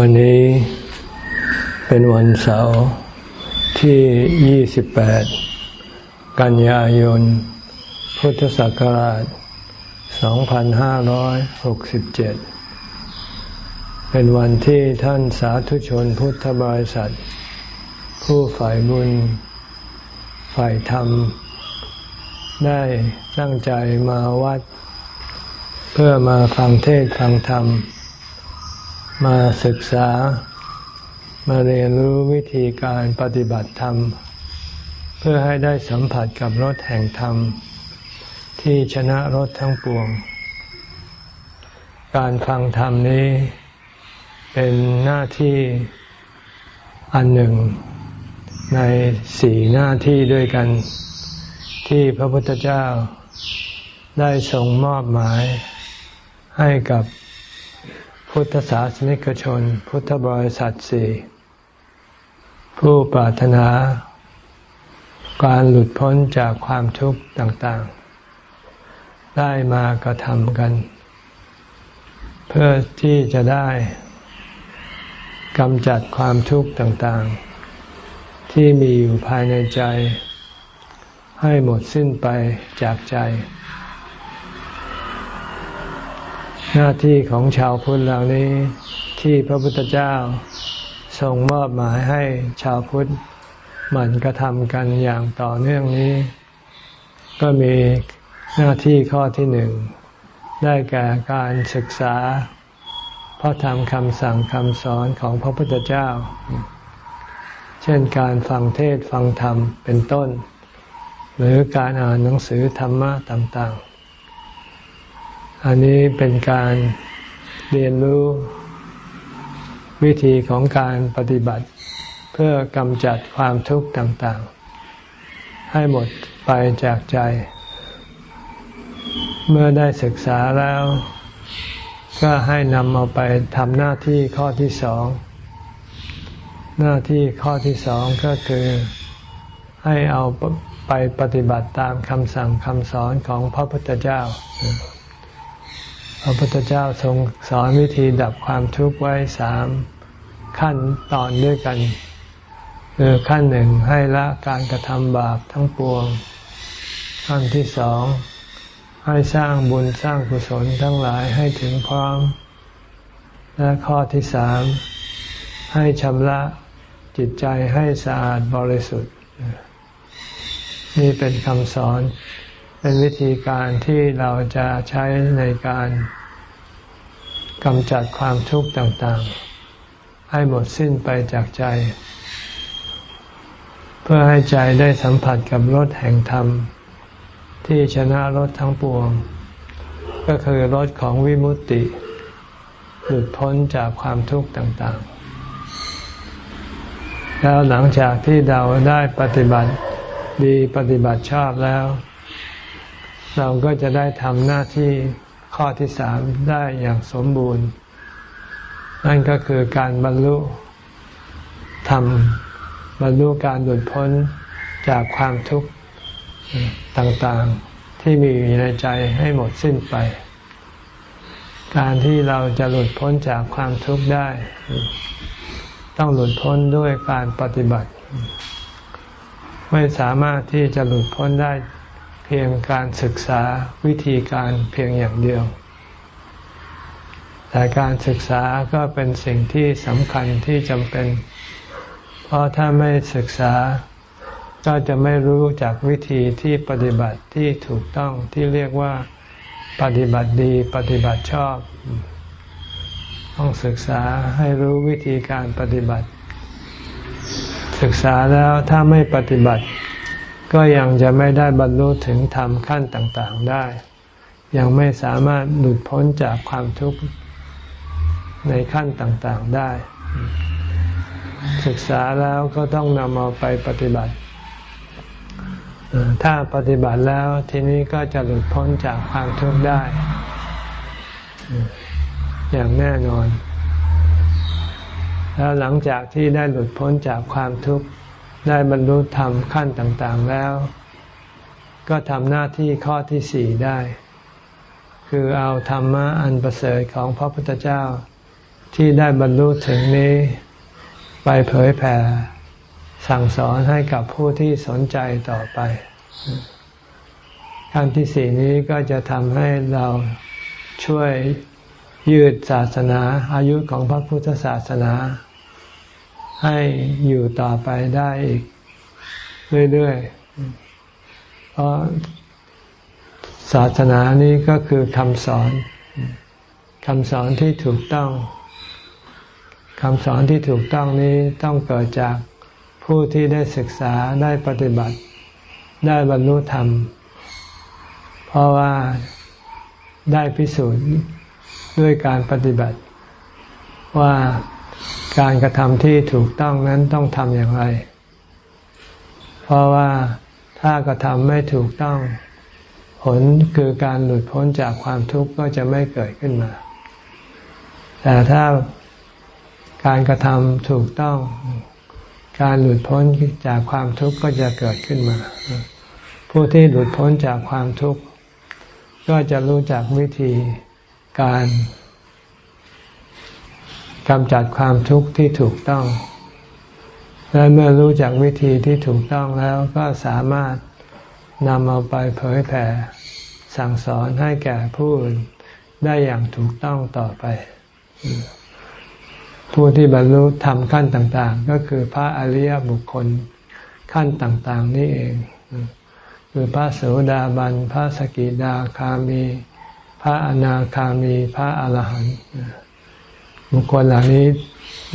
วันนี้เป็นวันเสาร์ที่ 28 กันยายน พุทธศักราช 2567 เป็นวันที่ท่านสาธุชนพุทธบริษัท ผู้ฝ่ายบุญ ฝ่ายธรรม ได้ตั้งใจมาวัด เพื่อมาฟังเทศฟังธรรม มาศึกษามาเรียนรู้วิธีการปฏิบัติธรรม เพื่อให้ได้สัมผัสกับรถแห่งธรรม ที่ชนะรถทั้งปวง การฟังธรรมนี้เป็นหน้าที่อันหนึ่ง ในสี่หน้าที่ด้วยกัน ที่พระพุทธเจ้าได้ทรงมอบหมายให้กับ พุทธศาสนิกชน พุทธบริษัทสี่ผู้ปรารถนา การหลุดพ้นจากความทุกข์ต่างๆ ได้มากระทำกัน เพื่อที่จะได้กำจัดความทุกข์ต่างๆ ที่มีอยู่ภายในใจ ให้หมดสิ้นไปจากใจ หน้าที่ของชาวพุทธเหล่านี้ที่พระพุทธเจ้าทรงมอบหมายให้ชาวพุทธหมั่นกระทำกันอย่างต่อเนื่องนี้ ก็มีหน้าที่ข้อที่หนึ่ง ได้แก่การศึกษา พระธรรมคำสั่งคำสอนของพระพุทธเจ้า เช่นการฟังเทศฟังธรรมเป็นต้น หรือการอ่านหนังสือธรรมะต่างๆ อันนี้เป็นการเรียนรู้วิธีของการปฏิบัติ เพื่อกำจัดความทุกข์ต่างๆ ให้หมดไปจากใจ เมื่อได้ศึกษาแล้ว ก็ให้นำเอาไปทำหน้าที่ข้อที่สอง หน้าที่ข้อที่สองก็คือให้เอาไปปฏิบัติตามคำสั่งคำสอนของพระพุทธเจ้า พระพุทธเจ้าทรงสอนวิธีดับความทุกข์ไว้สามขั้นตอนด้วยกัน คือขั้นหนึ่งให้ละการกระทำบาปทั้งปวง ขั้นที่สองให้สร้างบุญสร้างกุศลทั้งหลายให้ถึงพร้อม และข้อที่สามให้ชำระจิตใจให้สะอาดบริสุทธิ์ นี่เป็นคำสอน เป็นวิธีการที่เราจะใช้ในการกำจัดความทุกข์ต่างๆ ให้หมดสิ้นไปจากใจ เพื่อให้ใจได้สัมผัสกับรถแห่งธรรม ที่ชนะรถทั้งปวง ก็คือรถของวิมุตติ หลุดพ้นจากความทุกข์ต่างๆ แล้วหลังจากที่เราได้ปฏิบัติดีปฏิบัติชอบแล้ว เราก็จะได้ทำหน้าที่ข้อที่สามได้อย่างสมบูรณ์ นั่นก็คือการบรรลุทำบรรลุการหลุดพ้นจากความทุกข์ต่างๆที่มีอยู่ในใจให้หมดสิ้นไป การที่เราจะหลุดพ้นจากความทุกข์ได้ ต้องหลุดพ้นด้วยการปฏิบัติ ไม่สามารถที่จะหลุดพ้นได้ เพียงการศึกษาวิธีการเพียงอย่างเดียว แต่การศึกษาก็เป็นสิ่งที่สำคัญที่จำเป็น เพราะถ้าไม่ศึกษาก็จะไม่รู้จากวิธีที่ปฏิบัติที่ถูกต้องที่เรียกว่าปฏิบัติดีปฏิบัติชอบ ต้องศึกษาให้รู้วิธีการปฏิบัติ ศึกษาแล้วถ้าไม่ปฏิบัติ ก็ยังจะไม่ได้บรรลุถึงธรรมขั้นต่างๆได้ ยังไม่สามารถหลุดพ้นจากความทุกข์ในขั้นต่างๆได้ ศึกษาแล้วก็ต้องนำเอาไปปฏิบัติ ถ้าปฏิบัติแล้วทีนี้ก็จะหลุดพ้นจากความทุกข์ได้ อย่างแน่นอน แล้วหลังจากที่ได้หลุดพ้นจากความทุกข์ ได้บรรลุธรรมขั้นต่างๆแล้ว ก็ทำหน้าที่ข้อที่สี่ได้ คือเอาธรรมะอันประเสริฐของพระพุทธเจ้า ที่ได้บรรลุถึงนี้ ไปเผยแผ่ สั่งสอนให้กับผู้ที่สนใจต่อไป ขั้นที่สี่นี้ก็จะทำให้เราช่วยยืดศาสนาอายุของพระพุทธศาสนา ให้อยู่ต่อไปได้อีก เรื่อยๆ เพราะศาสนานี้ก็คือคำสอนคำสอนที่ถูกต้องคำสอนที่ถูกต้องนี้ต้องเกิดจากผู้ที่ได้ศึกษาได้ปฏิบัติ ได้บรรลุธรรม เพราะว่าได้พิสูจน์ด้วยการปฏิบัติ ว่า การกระทำที่ถูกต้องนั้นต้องทำอย่างไร เพราะว่าถ้ากระทำไม่ถูกต้อง ผลคือการหลุดพ้นจากความทุกข์ก็จะไม่เกิดขึ้นมา แต่ถ้าการกระทำถูกต้อง การหลุดพ้นจากความทุกข์ก็จะเกิดขึ้นมา ผู้ที่หลุดพ้นจากความทุกข์ ก็จะรู้จักวิธีการ กำจัดความทุกข์ที่ถูกต้อง และเมื่อรู้จักวิธีที่ถูกต้องแล้วก็สามารถนำเอาไปเผยแผ่สั่งสอนให้แก่ผู้อื่นได้อย่างถูกต้องต่อไป ผู้ที่บรรลุธรรมขั้นต่าง ๆ ก็คือพระอริยบุคคลขั้นต่าง ๆ นี่เอง คือพระโสดาบัน พระสกิดาคามี พระอนาคามี พระอรหันต์ บุคคลเหล่านี้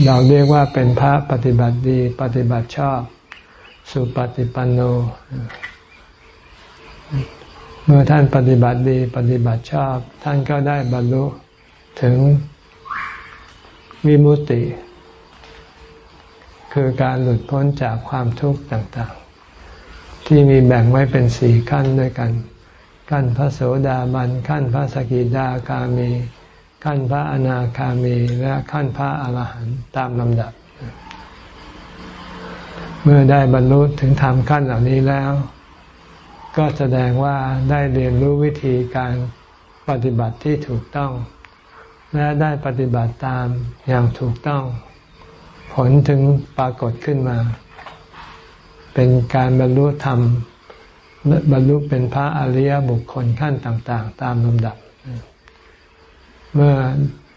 เราเรียกว่าเป็นพระปฏิบัติดีปฏิบัติชอบ สุปฏิปันโน เมื่อท่านปฏิบัติดีปฏิบัติชอบ ท่านก็ได้บรรลุถึงวิมุตติ คือการหลุดพ้นจากความทุกข์ต่างๆ ที่มีแบ่งไว้เป็นสี่ขั้นด้วยกัน ขั้นพระโสดาบันขั้นพระสกิดาคามี ขั้นพระอนาคามีและขั้นพระอาหารหันต์ตามลำดับ เมื่อได้บรรลุถึงธรรมขั้นเหล่านี้แล้ว ก็แสดงว่าได้เรียนรู้วิธีการปฏิบัติที่ถูกต้อง และได้ปฏิบัติตามอย่างถูกต้อง ผลถึงปรากฏขึ้นมา เป็นการบรรลุธรรมบรรลุเป็นพระอริยบุคคลขั้นต่าง ๆ ตามลำดับ เมื่อ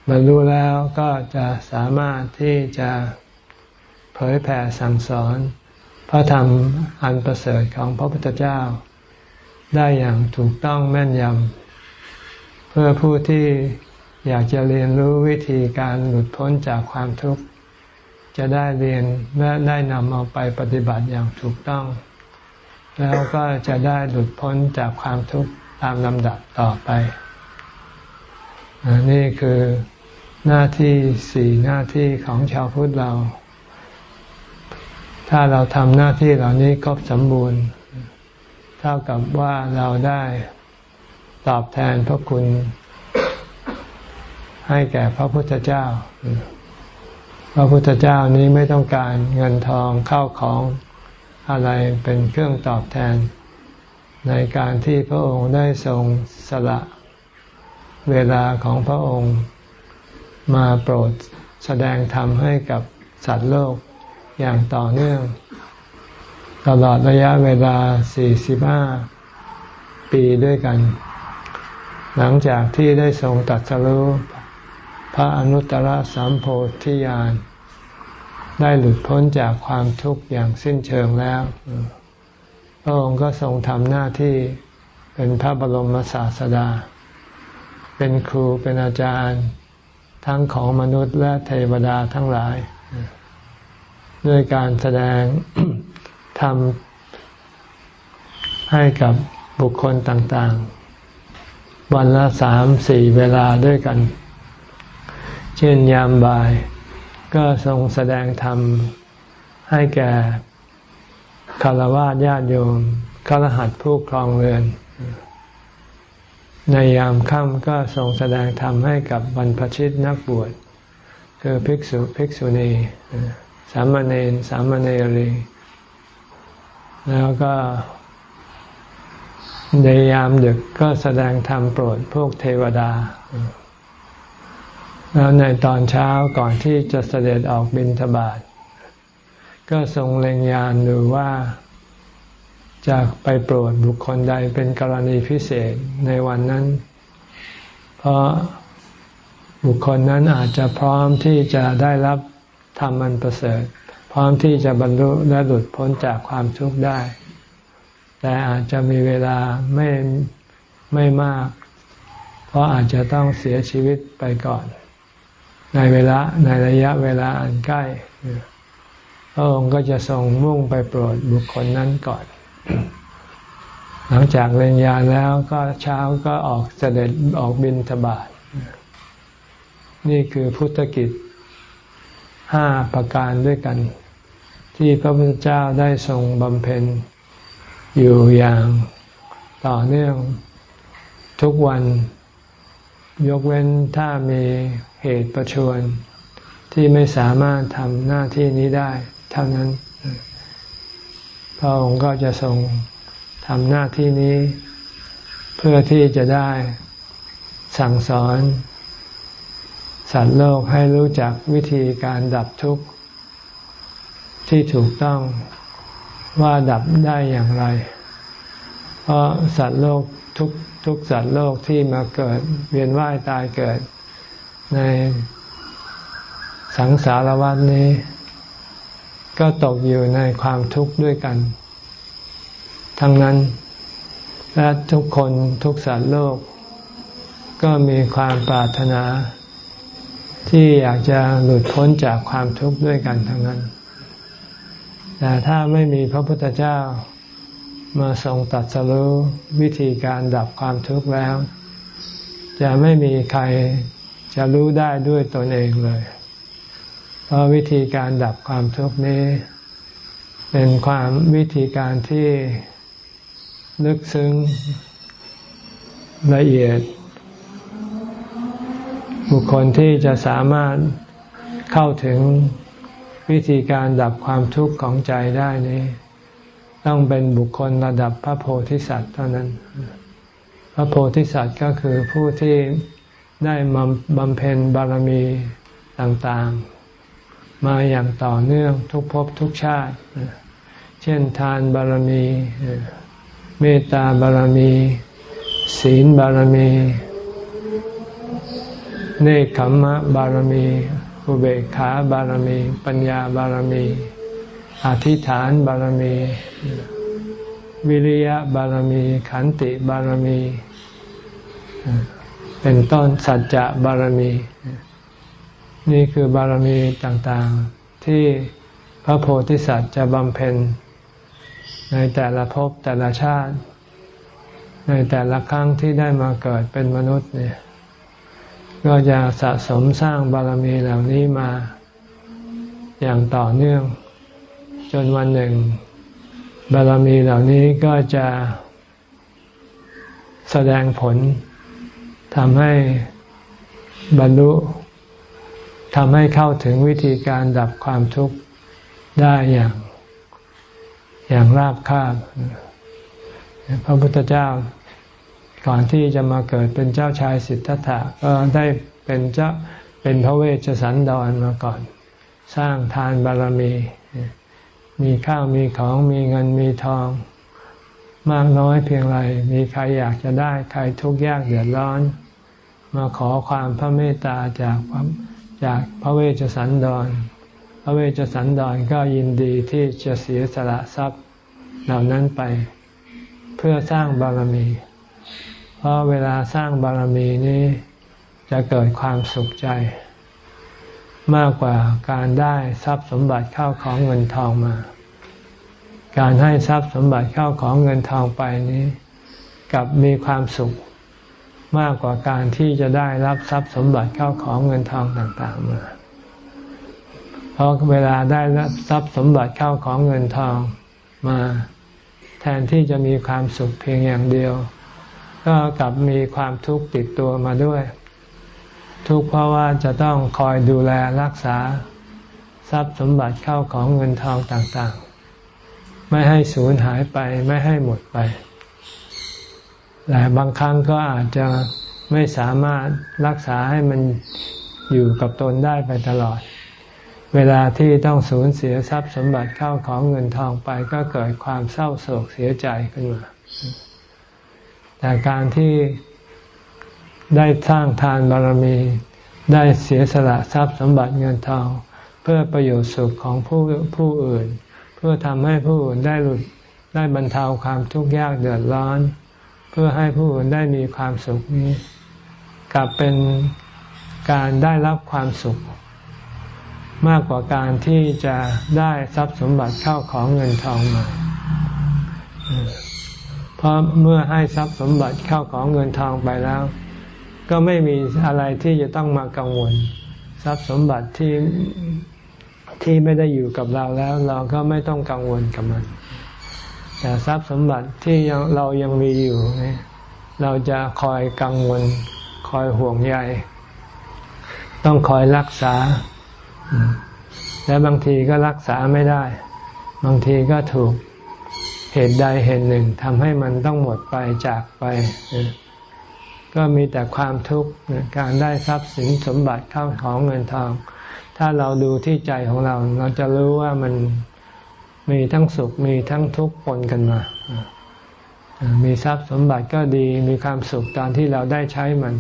บรรลุแล้วก็จะสามารถที่จะเผยแผ่สั่งสอน พระธรรมอันประเสริฐของพระพุทธเจ้า ได้อย่างถูกต้องแม่นยำ เพื่อผู้ที่อยากจะเรียนรู้วิธีการหลุดพ้นจากความทุกข์ จะได้เรียนและได้นำเอาไปปฏิบัติอย่างถูกต้อง แล้วก็จะได้หลุดพ้นจากความทุกข์ตามลำดับต่อไป นี่คือหน้าที่สี่หน้าที่ของชาวพุทธเรา ถ้าเราทำหน้าที่เหล่านี้ครบสมบูรณ์ เท่ากับว่าเราได้ตอบแทนพระคุณ ให้แก่พระพุทธเจ้า พระพุทธเจ้านี้ไม่ต้องการเงินทองเข้าของอะไรเป็นเครื่องตอบแทน ในการที่พระองค์ได้ทรงสละ เวลาของพระองค์มาโปรดแสดงธรรมให้กับสัตว์โลกอย่างต่อเนื่อง ตลอดระยะเวลา 45 ปีด้วยกัน หลังจากที่ได้ทรงตัดสรู้พระอนุตตรสัมโพธิญาณได้หลุดพ้นจากความทุกข์อย่างสิ้นเชิงแล้ว พระองค์ก็ทรงทำหน้าที่เป็นพระบรมศาสดา เป็นครูเป็นอาจารย์ ทั้งของมนุษย์และเทวดาทั้งหลาย ด้วยการแสดงทำให้กับบุคคลต่างๆ วันละสามสี่เวลาด้วยกัน เช่นยามบ่าย ก็ทรงแสดงธรรมให้แก่คารวะญาติโยมคารหัสผู้ครองเรือน ในยามค่ำก็ทรงแสดงธรรมให้กับบรรพชิตนักบวช คือภิกษุภิกษุณี สามเณรสามเณรี แล้วก็ในยามดึกก็แสดงธรรมโปรดพวกเทวดา แล้วในตอนเช้าก่อนที่จะเสด็จออกบิณฑบาตก็ทรงเล็งยานดูว่า จะไปโปรดบุคคลใดเป็นกรณีพิเศษในวันนั้น เพราะบุคคลนั้นอาจจะพร้อมที่จะได้รับธรรมอันประเสริฐ พร้อมที่จะบรรลุและหลุดพ้นจากความทุกข์ได้ แต่อาจจะมีเวลาไม่ไม่มาก เพราะอาจจะต้องเสียชีวิตไปก่อน ในเวลาในระยะเวลาอันใกล้พระองค์ก็จะทรงมุ่งไปโปรดบุคคลนั้นก่อน หลังจากเรียนยาแล้วก็เช้าก็ออกเสด็จออกบินทบาทนี่คือพุทธกิจห้าประการด้วยกัน ที่พระพุทธเจ้าได้ทรงบำเพ็ญอยู่อย่างต่อเนื่องทุกวัน ยกเว้นถ้ามีเหตุประชวนที่ไม่สามารถทำหน้าที่นี้ได้ เท่านั้น พระองค์ก็จะทรงทำหน้าที่นี้ เพื่อที่จะได้สั่งสอน สัตว์โลกให้รู้จักวิธีการดับทุกข์ ที่ถูกต้องว่าดับได้อย่างไร เพราะสัตว์โลกทุกทุกสัตว์โลกที่มาเกิด เวียนว่ายตายเกิด ในสังสารวัฏนี้ ก็ตกอยู่ในความทุกข์ด้วยกัน ทั้งนั้น และทุกคนทุกสัตว์โลก ก็มีความปรารถนา ที่อยากจะหลุดพ้นจากความทุกข์ด้วยกันทั้งนั้น แต่ถ้าไม่มีพระพุทธเจ้ามาทรงตัดสรู้วิธีการดับความทุกข์แล้ว จะไม่มีใครจะรู้ได้ด้วยตนเองเลย ราะวิธีการดับความทุกข์นี้ เป็นความวิธีการที่ลึกซึ้งละเอียด บุคคลที่จะสามารถเข้าถึงวิธีการดับความทุกข์ของใจได้นี้ ต้องเป็นบุคคลระดับพระโพธิสัตว์เท่านั้น พระโพธิสัตว์ก็คือผู้ที่ได้บำเพ็ญบารมีต่างๆ มาอย่างต่อเนื่องทุกภพทุกชาติ เช่นทานบารมี เมตตาบารมี ศีลบารมี เนคขมมะบารมี อุเบกขาบารมี ปัญญาบารมี อธิษฐานบารมี วิริยะบารมี ขันติบารมี เป็นต้นสัจจะบารมี นี่คือบารมีต่างๆ ที่พระโพธิสัตว์จะบำเพ็ญ ในแต่ละภพแต่ละชาติ ในแต่ละครั้งที่ได้มาเกิดเป็นมนุษย์เนี่ยก็จะสะสมสร้างบารมีเหล่านี้มาอย่างต่อเนื่อง จนวันหนึ่ง บารมีเหล่านี้ก็จะแสดงผลทำให้บรรลุ ทำให้เข้าถึงวิธีการดับความทุกข์ได้อย่าง อย่างราบคาบพระพุทธเจ้าก่อนที่จะมาเกิดเป็นเจ้าชายสิทธัตถะก็ได้เป็นเจ้าเป็นพระเวชสันดรมาก่อน สร้างทานบารมี มีข้าวมีของมีเงินมีทอง มากน้อยเพียงไรมีใครอยากจะได้ใครทุกข์ยากเดือดร้อน มาขอความพระเมตตาจาก จากพระเวชสันดร พระเวชสันดรก็ยินดีที่จะเสียสละทรัพย์เหล่านั้นไป เพื่อสร้างบารมี เพราะเวลาสร้างบารมีนี้จะเกิดความสุขใจ มากกว่าการได้ทรัพย์สมบัติเข้าของเงินทองมา การให้ทรัพย์สมบัติเข้าของเงินทองไปนี้กับมีความสุข มากกว่าการที่จะได้รับทรัพย์สมบัติเข้าของเงินทองต่างๆมาเพราะเวลาได้รับทรัพย์สมบัติเข้าของเงินทองมา แทนที่จะมีความสุขเพียงอย่างเดียว ก็กลับมีความทุกข์ติดตัวมาด้วย ทุกข์เพราะว่าจะต้องคอยดูแลรักษา ทรัพย์สมบัติเข้าของเงินทองต่างๆ ไม่ให้สูญหายไปไม่ให้หมดไป แต่บางครั้งก็อาจจะไม่สามารถรักษาให้มันอยู่กับตนได้ไปตลอด เวลาที่ต้องสูญเสียทรัพย์สมบัติเข้าของเงินทองไปก็เกิดความเศร้าโศกเสียใจขึ้นมา แต่การที่ได้สร้างทานบารมี ได้เสียสละทรัพย์สมบัติเงินทอง เพื่อประโยชน์สุขของผู้ผู้อื่น เพื่อทำให้ผู้อื่นได้หลุดได้บรรเทาความทุกข์ยากเดือดร้อน เพื่อให้ผู้อื่นได้มีความสุขนี้ กลับเป็นการได้รับความสุข มากกว่าการที่จะได้ทรัพย์สมบัติเข้าของเงินทองมา เพราะเมื่อให้ทรัพย์สมบัติเข้าของเงินทองไปแล้ว ก็ไม่มีอะไรที่จะต้องมากังวล ทรัพย์สมบัติที่ที่ไม่ได้อยู่กับเราแล้ว เราก็ไม่ต้องกังวลกับมัน แต่ทรัพย์สมบัติที่เรายังมีอยู่ เราจะคอยกังวล คอยห่วงใย ต้องคอยรักษา และบางทีก็รักษาไม่ได้ บางทีก็ถูกเหตุใดเหตุหนึ่งทำให้มันต้องหมดไปจากไป ก็มีแต่ความทุกข์การได้ทรัพย์สินสมบัติเข้าของเงินทอง ถ้าเราดูที่ใจของเรา เราจะรู้ว่ามัน มีทั้งสุขมีทั้งทุกข์ปนกันมา มีทรัพย์สมบัติก็ดีมีความสุขตอนที่เราได้ใช้มัน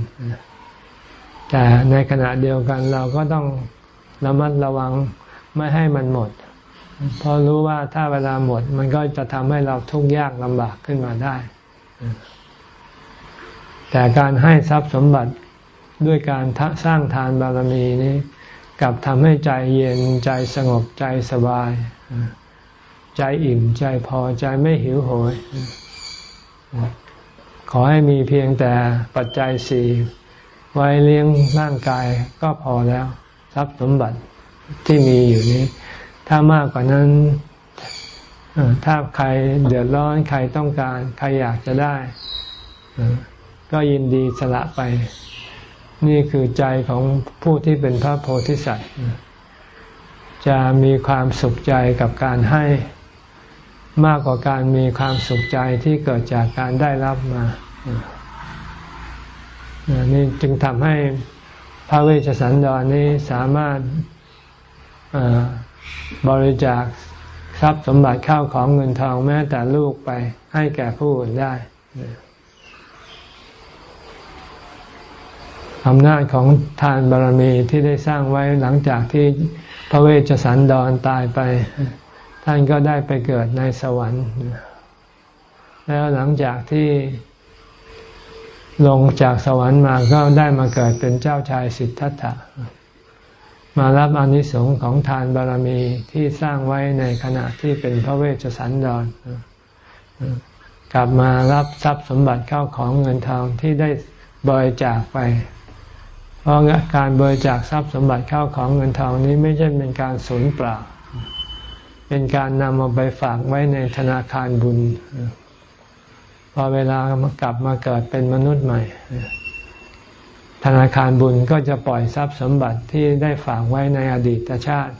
แต่ในขณะเดียวกันเราก็ต้องระมัดระวังไม่ให้มันหมด เพราะรู้ว่าถ้าเวลาหมดมันก็จะทำให้เราทุกข์ยากลำบากขึ้นมาได้ แต่การให้ทรัพย์สมบัติด้วยการสร้างทานบารมีนี้ กลับทำให้ใจเย็นใจสงบใจสบาย ใจอิ่มใจพอใจไม่หิวโหย ขอให้มีเพียงแต่ปัจจัยสี่ไว้เลี้ยงร่างกายก็พอแล้ว ทรัพย์สมบัติที่มีอยู่นี้ ถ้ามากกว่านั้นถ้าใครเดือดร้อนใครต้องการ ใครอยากจะได้ ก็ยินดีสละไป นี่คือใจของผู้ที่เป็นพระโพธิสัตว์จะมีความสุขใจกับการให้ มากกว่าการมีความสุขใจที่เกิดจากการได้รับมานี่จึงทำให้พระเวชสันดรนี้สามารถบริจาคทรัพย์สมบัติข้าวของเงินทองแม้แต่ลูกไปให้แก่ผู้อื่นได้อำนาจของทานบารมีที่ได้สร้างไว้หลังจากที่พระเวชสันดรตายไป ท่านก็ได้ไปเกิดในสวรรค์ แล้วหลังจากที่ลงจากสวรรค์มาก็ได้มาเกิดเป็นเจ้าชายสิทธัตถะ มารับอนิสงส์ของทานบารมีที่สร้างไว้ในขณะที่เป็นพระเวชสันดร กลับมารับทรัพย์สมบัติเข้าของเงินทองที่ได้บริจาคไป เพราะการบริจาคทรัพย์สมบัติเข้าของเงินทองนี้ไม่ใช่เป็นการสูญเปล่า เป็นการนำเอาไปฝากไว้ในธนาคารบุญ พอเวลามากลับมาเกิดเป็นมนุษย์ใหม่ ธนาคารบุญก็จะปล่อยทรัพย์สมบัติที่ได้ฝากไว้ในอดีตชาติ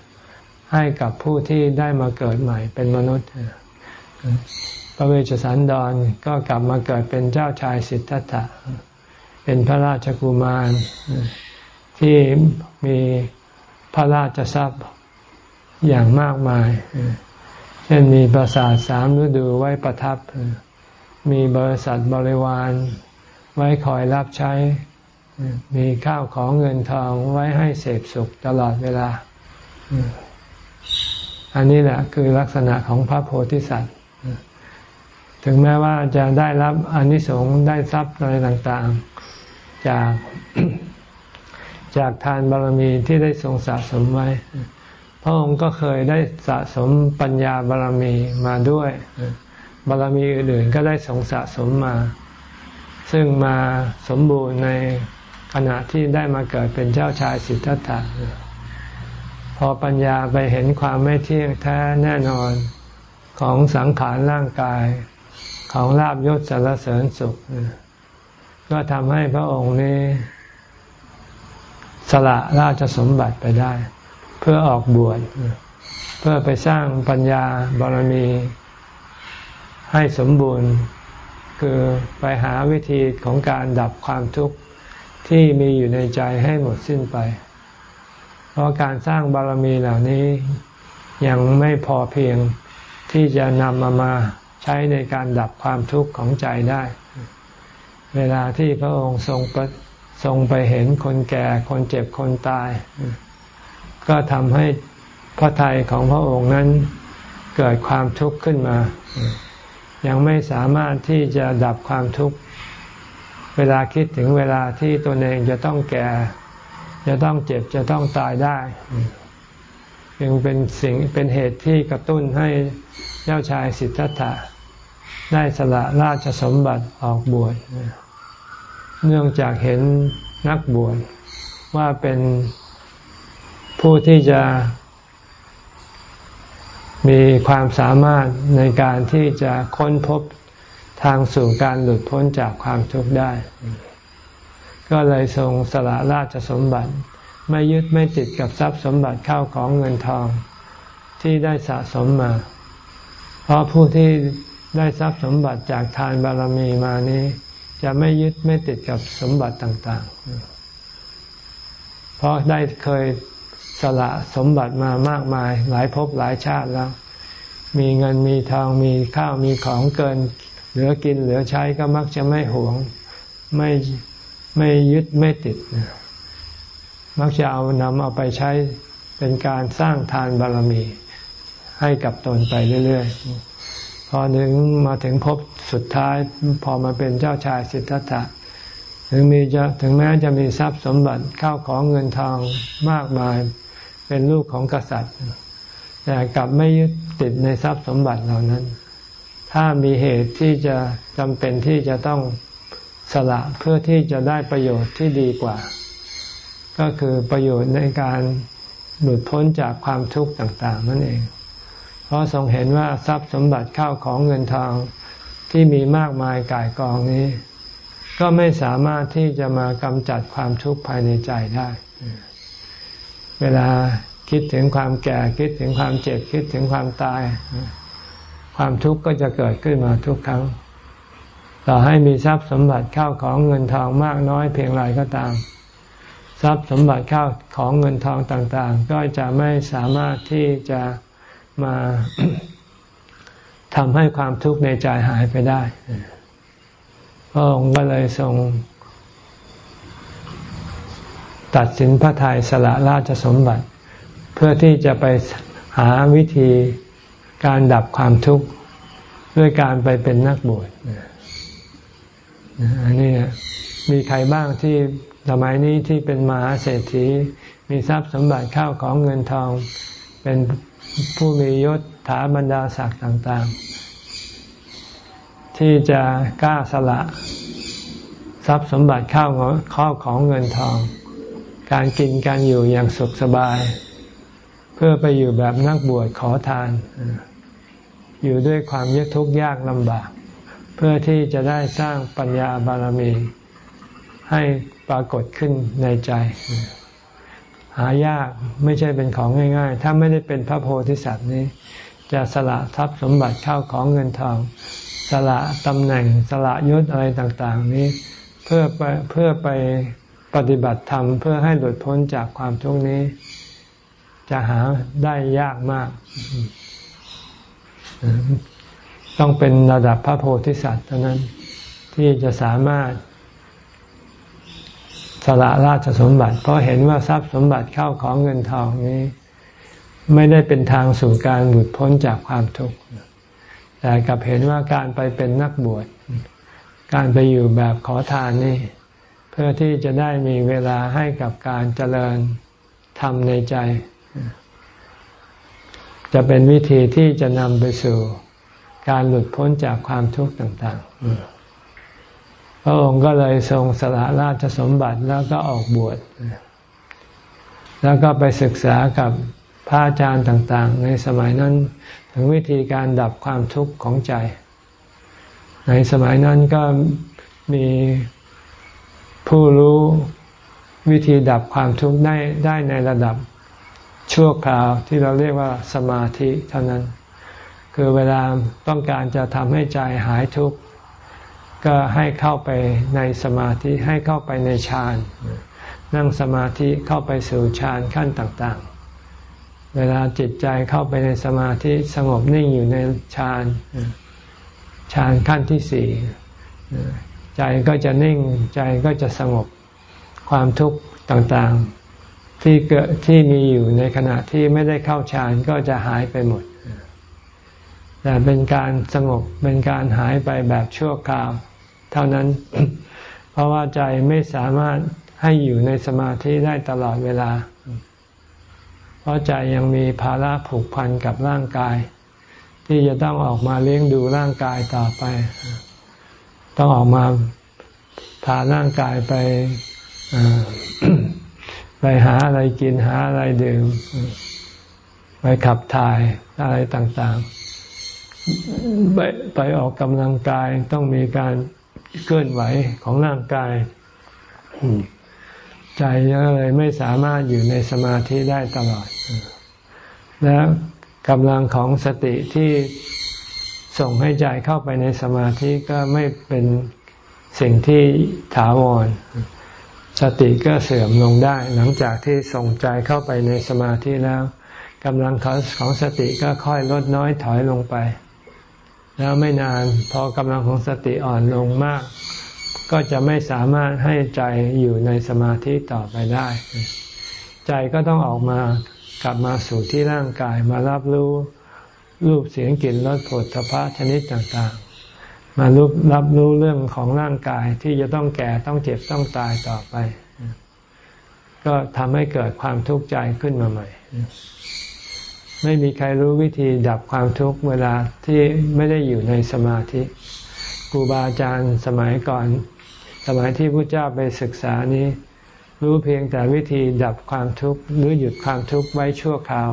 ให้กับผู้ที่ได้มาเกิดใหม่เป็นมนุษย์พระเวชสันดรก็กลับมาเกิดเป็นเจ้าชายสิทธัตถะ เป็นพระราชกุมารที่มีพระราชทรัพย์ อย่างมากมาย เช่นมีปราสาทสามฤดูไว้ประทับ มีบริษัทบริวาร ไว้คอยรับใช้ มีข้าวของเงินทองไว้ให้เสพสุขตลอดเวลา อันนี้แหละคือลักษณะของพระโพธิสัตว์ ถึงแม้ว่าจะได้รับอนิสงส์ได้ทรัพย์อะไรต่างๆ จากจากทานบารมีที่ได้ทรงสะสมไว้ พระองค์ก็เคยได้สะสมปัญญาบารมีมาด้วยบารมีอื่นๆก็ได้สงสะสมมา ซึ่งมาสมบูรณ์ในขณะที่ได้มาเกิดเป็นเจ้าชายสิทธัตถะพอปัญญาไปเห็นความไม่เที่ยงแท้แน่นอนของสังขารร่างกายของลาบยศสารเสริญสุข ก็ทำให้พระองค์นี้ สละราชสมบัติไปได้ เพื่อออกบวชเพื่อไปสร้างปัญญาบารมี ให้สมบูรณ์ คือไปหาวิธีของการดับความทุกข์ที่มีอยู่ในใจให้หมดสิ้นไป เพราะการสร้างบารมีเหล่านี้ยังไม่พอเพียงที่จะนำมามาใช้ในการดับความทุกข์ของใจได้ เวลาที่พระองค์ทรงทรงไปเห็นคนแก่คนเจ็บคนตาย ก็ทำให้พระทัยของพระองค์นั้นเกิดความทุกข์ขึ้นมา ยังไม่สามารถที่จะดับความทุกข์ เวลาคิดถึงเวลาที่ตนเองจะต้องแก่ จะต้องเจ็บจะต้องตายได้ยังเป็นสิ่งเป็นเหตุที่กระตุ้นให้เจ้าชายสิทธัตถะได้สละราชสมบัติออกบวชเนื่องจากเห็นนักบวชว่าเป็น ผู้ที่จะมีความสามารถในการที่จะค้นพบทางสู่การหลุดพ้นจากความทุกข์ได้ ก็เลยทรงสละราชสมบัติ ไม่ยึดไม่ติดกับทรัพย์สมบัติเข้าของเงินทองที่ได้สะสมมา เพราะผู้ที่ได้ทรัพย์สมบัติจากทานบารมีมานี้ จะไม่ยึดไม่ติดกับสมบัติต่าง ๆ เพราะได้เคย สละสมบัติมามากมาย หลายภพหลายชาติแล้ว มีเงินมีทองมีข้าวมีของเกิน เหลือกินเหลือใช้ก็มักจะไม่หวง ไม่ไม่ยึดไม่ติด มักจะเอานำเอาไปใช้เป็นการสร้างทานบารมี ให้กับตนไปเรื่อยๆ พอถึงมาถึงภพสุดท้าย พอมาเป็นเจ้าชายสิทธัตถะถึงมีจะถึงแม้จะมีทรัพย์สมบัติเข้าของเงินทองมากมาย เป็นลูกของกษัตริย์ แต่กลับไม่ยึดติดในทรัพย์สมบัติเหล่านั้น ถ้ามีเหตุที่จะจำเป็นที่จะต้องสละเพื่อที่จะได้ประโยชน์ที่ดีกว่า ก็คือประโยชน์ในการหลุดพ้นจากความทุกข์ต่าง ๆ นั่นเอง เพราะทรงเห็นว่าทรัพย์สมบัติเข้าของเงินทองที่มีมากมายกายกองนี้ ก็ไม่สามารถที่จะมากำจัดความทุกข์ภายในใจได้ เวลาคิดถึงความแก่คิดถึงความเจ็บคิดถึงความตาย ความทุกข์ก็จะเกิดขึ้นมาทุกครั้ง ต่อให้มีทรัพย์สมบัติเข้าของเงินทองมากน้อยเพียงไรก็ตาม ทรัพย์สมบัติเข้าของเงินทองต่างๆ ก็จะไม่สามารถที่จะมาทำให้ความทุกข์ในใจหายไปได้พระองค์ก็เลยทรง ตัดสินพระทัยสละราชสมบัติ เพื่อที่จะไปหาวิธีการดับความทุกข์ด้วยการไปเป็นนักบวชอันนี้มีใครบ้างที่สมัยนี้ที่เป็นมหาเศรษฐี มีทรัพย์สมบัติข้าวของเงินทอง เป็นผู้มียศถาบรรดาศักดิ์ต่างๆ ที่จะกล้าสละ ทรัพย์สมบัติข้าวข้าวของเงินทอง การกินการอยู่อย่างสุขสบาย เพื่อไปอยู่แบบนักบวชขอทาน อยู่ด้วยความยทุกข์ยากลำบาก เพื่อที่จะได้สร้างปัญญาบารมี ให้ปรากฏขึ้นในใจ หายากไม่ใช่เป็นของง่ายๆ ถ้าไม่ได้เป็นพระโพธิสัตว์นี้ จะสละทรัพย์สมบัติเข้าของเงินทอง สละตำแหน่งสละยศอะไรต่าง ๆ นี้เพื่อไปเพื่อไป ปฏิบัติธรรมเพื่อให้หลุดพ้นจากความทุกข์นี้ จะหาได้ยากมาก ต้องเป็นระดับพระโพธิสัตว์เท่านั้นที่จะสามารถสละราชสมบัติ เพราะเห็นว่าทรัพย์สมบัติเข้าของเงินทองนี้ ไม่ได้เป็นทางสู่การหลุดพ้นจากความทุกข์แต่กับเห็นว่าการไปเป็นนักบวช การไปอยู่แบบขอทานนี่ เพื่อที่จะได้มีเวลาให้กับการเจริญทำในใจ จะเป็นวิธีที่จะนำไปสู่การหลุดพ้นจากความทุกข์ต่าง ๆ พระองค์ก็เลยทรงสละราชสมบัติแล้วก็ออกบวช แล้วก็ไปศึกษากับพระอาจารย์ต่าง ๆ ในสมัยนั้นถึงวิธีการดับความทุกข์ของใจ ในสมัยนั้นก็มี ผู้รู้วิธีดับความทุกข์ได้ได้ในระดับชั่วคราวที่เราเรียกว่าสมาธิเท่านั้น คือเวลาต้องการจะทำให้ใจหายทุกข์ก็ให้เข้าไปในสมาธิให้เข้าไปในฌานนั่งสมาธิเข้าไปสู่ฌานขั้นต่างๆ เวลาจิตใจเข้าไปในสมาธิสงบนิ่งอยู่ในฌานฌานขั้นที่สี่ ใจก็จะนิ่งใจก็จะสงบความทุกข์ต่างๆ ที่เกิดที่มีอยู่ในขณะที่ไม่ได้เข้าฌานก็จะหายไปหมด แต่เป็นการสงบเป็นการหายไปแบบชั่วคราว เท่านั้น เพราะว่าใจไม่สามารถให้อยู่ในสมาธิได้ตลอดเวลา เพราะใจยังมีภาระผูกพันกับร่างกาย ที่จะต้องออกมาเลี้ยงดูร่างกายต่อไป ต้องออกมาพาร่างกายไปไปหาอะไรกินหาอะไรดื่ม ไปขับถ่ายอะไรต่างๆ ไปไปออกกำลังกายต้องมีการเคลื่อนไหวของร่างกาย ใจก็เลยไม่สามารถอยู่ในสมาธิได้ตลอด และกำลังของสติที่ ส่งให้ใจเข้าไปในสมาธิก็ไม่เป็นสิ่งที่ถาวร สติก็เสื่อมลงได้ หลังจากที่ส่งใจเข้าไปในสมาธิแล้วกำลังของสติก็ค่อยลดน้อยถอยลงไป แล้วไม่นานพอกำลังของสติอ่อนลงมาก ก็จะไม่สามารถให้ใจอยู่ในสมาธิต่อไปได้ ใจก็ต้องออกมากลับมาสู่ที่ร่างกายมารับรู้ รูปเสียงกลิ่นรสผลสะพะชนิดต่างๆ มารับรับรู้เรื่องของร่างกายที่จะต้องแก่ต้องเจ็บต้องตายต่อไป ก็ทำให้เกิดความทุกข์ใจขึ้นมาใหม่ ไม่มีใครรู้วิธีดับความทุกข์เวลาที่ไม่ได้อยู่ในสมาธิครูบาอาจารย์สมัยก่อน สมัยที่พระเจ้าไปศึกษานี้ รู้เพียงแต่วิธีดับความทุกข์หรือหยุดความทุกข์ไว้ชั่วคราว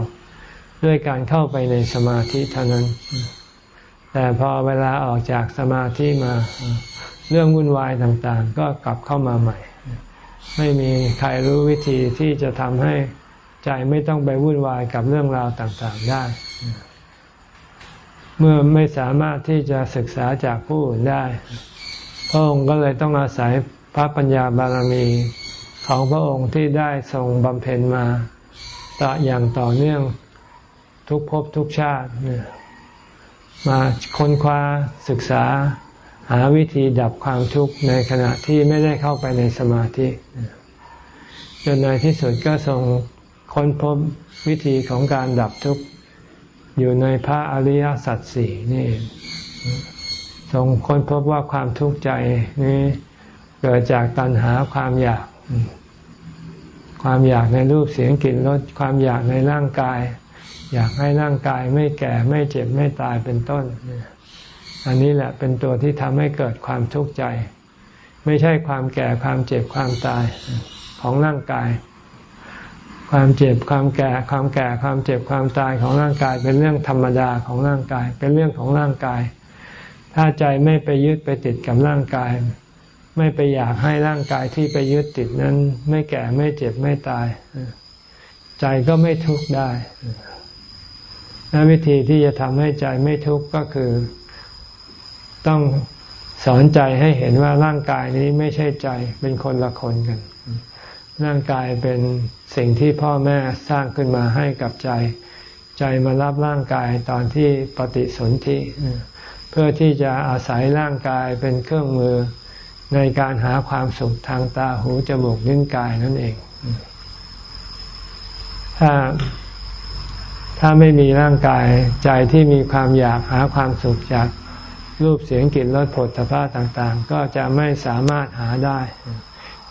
ด้วยการเข้าไปในสมาธิเท่านั้น แต่พอเวลาออกจากสมาธิมาเรื่องวุ่นวายต่างๆ ก็กลับเข้ามาใหม่ ไม่มีใครรู้วิธีที่จะทำให้ใจไม่ต้องไปวุ่นวายกับเรื่องราวต่างๆได้ เมื่อไม่สามารถที่จะศึกษาจากผู้อื่นได้ พระองค์ก็เลยต้องอาศัยพระปัญญาบารมีของพระองค์ที่ได้ทรงบำเพ็ญมาต่ออย่างต่อเนื่อง ทุกภพทุกชาติมาค้นคว้าศึกษาหาวิธีดับความทุกข์ในขณะที่ไม่ได้เข้าไปในสมาธิจนในที่สุดก็ทรงค้นพบวิธีของการดับทุกข์อยู่ในพระอริยสัจสี่นี่ทรงค้นพบว่าความทุกข์ใจนี้เกิดจากตัณหาความอยาก ความอยากในรูปเสียงกลิ่นรสความอยากในร่างกาย อยากให้ร่างกายไม่แก่ไม่เจ็บไม่ตายเป็นต้น อันนี้แหละเป็นตัวที่ทำให้เกิดความทุกข์ใจ ไม่ใช่ความแก่ความเจ็บความตายของร่างกาย ความเจ็บความแก่ความแก่ความเจ็บความตายของร่างกาย เป็นเรื่องธรรมดาของร่างกาย เป็นเรื่องของร่างกาย ถ้าใจไม่ไปยึดไปติดกับร่างกาย ไม่ไปอยากให้ร่างกายที่ไปยึดติดนั้น ไม่แก่ไม่เจ็บไม่ตาย ใจก็ไม่ทุกข์ได้ และวิธีที่จะทำให้ใจไม่ทุกข์ก็คือ ต้องสอนใจให้เห็นว่าร่างกายนี้ไม่ใช่ใจเป็นคนละคนกัน ร่างกายเป็นสิ่งที่พ่อแม่สร้างขึ้นมาให้กับใจ ใจมารับร่างกายตอนที่ปฏิสนธิเพื่อที่จะอาศัยร่างกายเป็นเครื่องมือในการหาความสุขทางตาหูจมูกลิ้นกายนั่นเอง ถ้า ถ้าไม่มีร่างกายใจที่มีความอยากหาความสุขจากรูปเสียงกลิ่นรสผลสภาพต่างๆ ก็จะไม่สามารถหาได้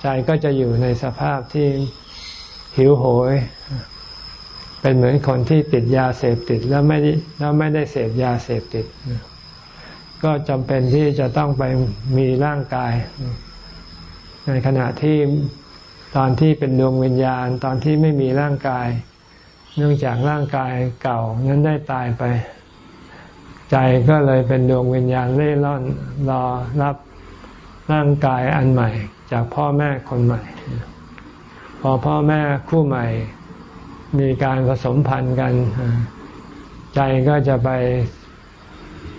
ใจก็จะอยู่ในสภาพที่หิวโหย เป็นเหมือนคนที่ติดยาเสพติดแล้วไม่แล้วไม่ได้เสพยาเสพติด ก็จำเป็นที่จะต้องไปมีร่างกาย ในขณะที่ตอนที่เป็นดวงวิญญาณ ตอนที่ไม่มีร่างกาย เนื่องจากร่างกายเก่านั้นได้ตายไป ใจก็เลยเป็นดวงวิญญาณเล่ร่อนรอรับร่างกายอันใหม่ จากพ่อแม่คนใหม่ พอพ่อแม่คู่ใหม่ มีการผสมพันธุ์กัน ใจก็จะไป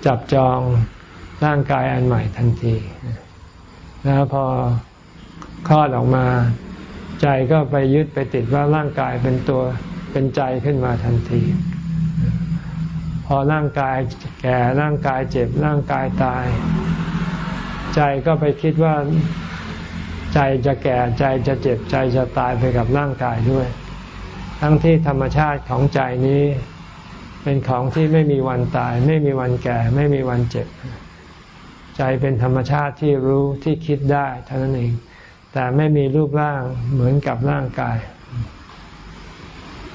จับจองร่างกายอันใหม่ทันที แล้วพอคลอดออกมา ใจก็ไปยึดไปติดว่าร่างกายเป็นตัว เป็นใจขึ้นมาทันที พอร่างกายแก่ร่างกายเจ็บร่างกายตาย ใจก็ไปคิดว่าใจจะแก่ใจจะเจ็บใจจะตายไปกับร่างกายด้วย ทั้งที่ธรรมชาติของใจนี้ เป็นของที่ไม่มีวันตาย ไม่มีวันแก่ ไม่มีวันเจ็บ ใจเป็นธรรมชาติที่รู้ที่คิดได้เท่านั้นเอง แต่ไม่มีรูปร่างเหมือนกับร่างกาย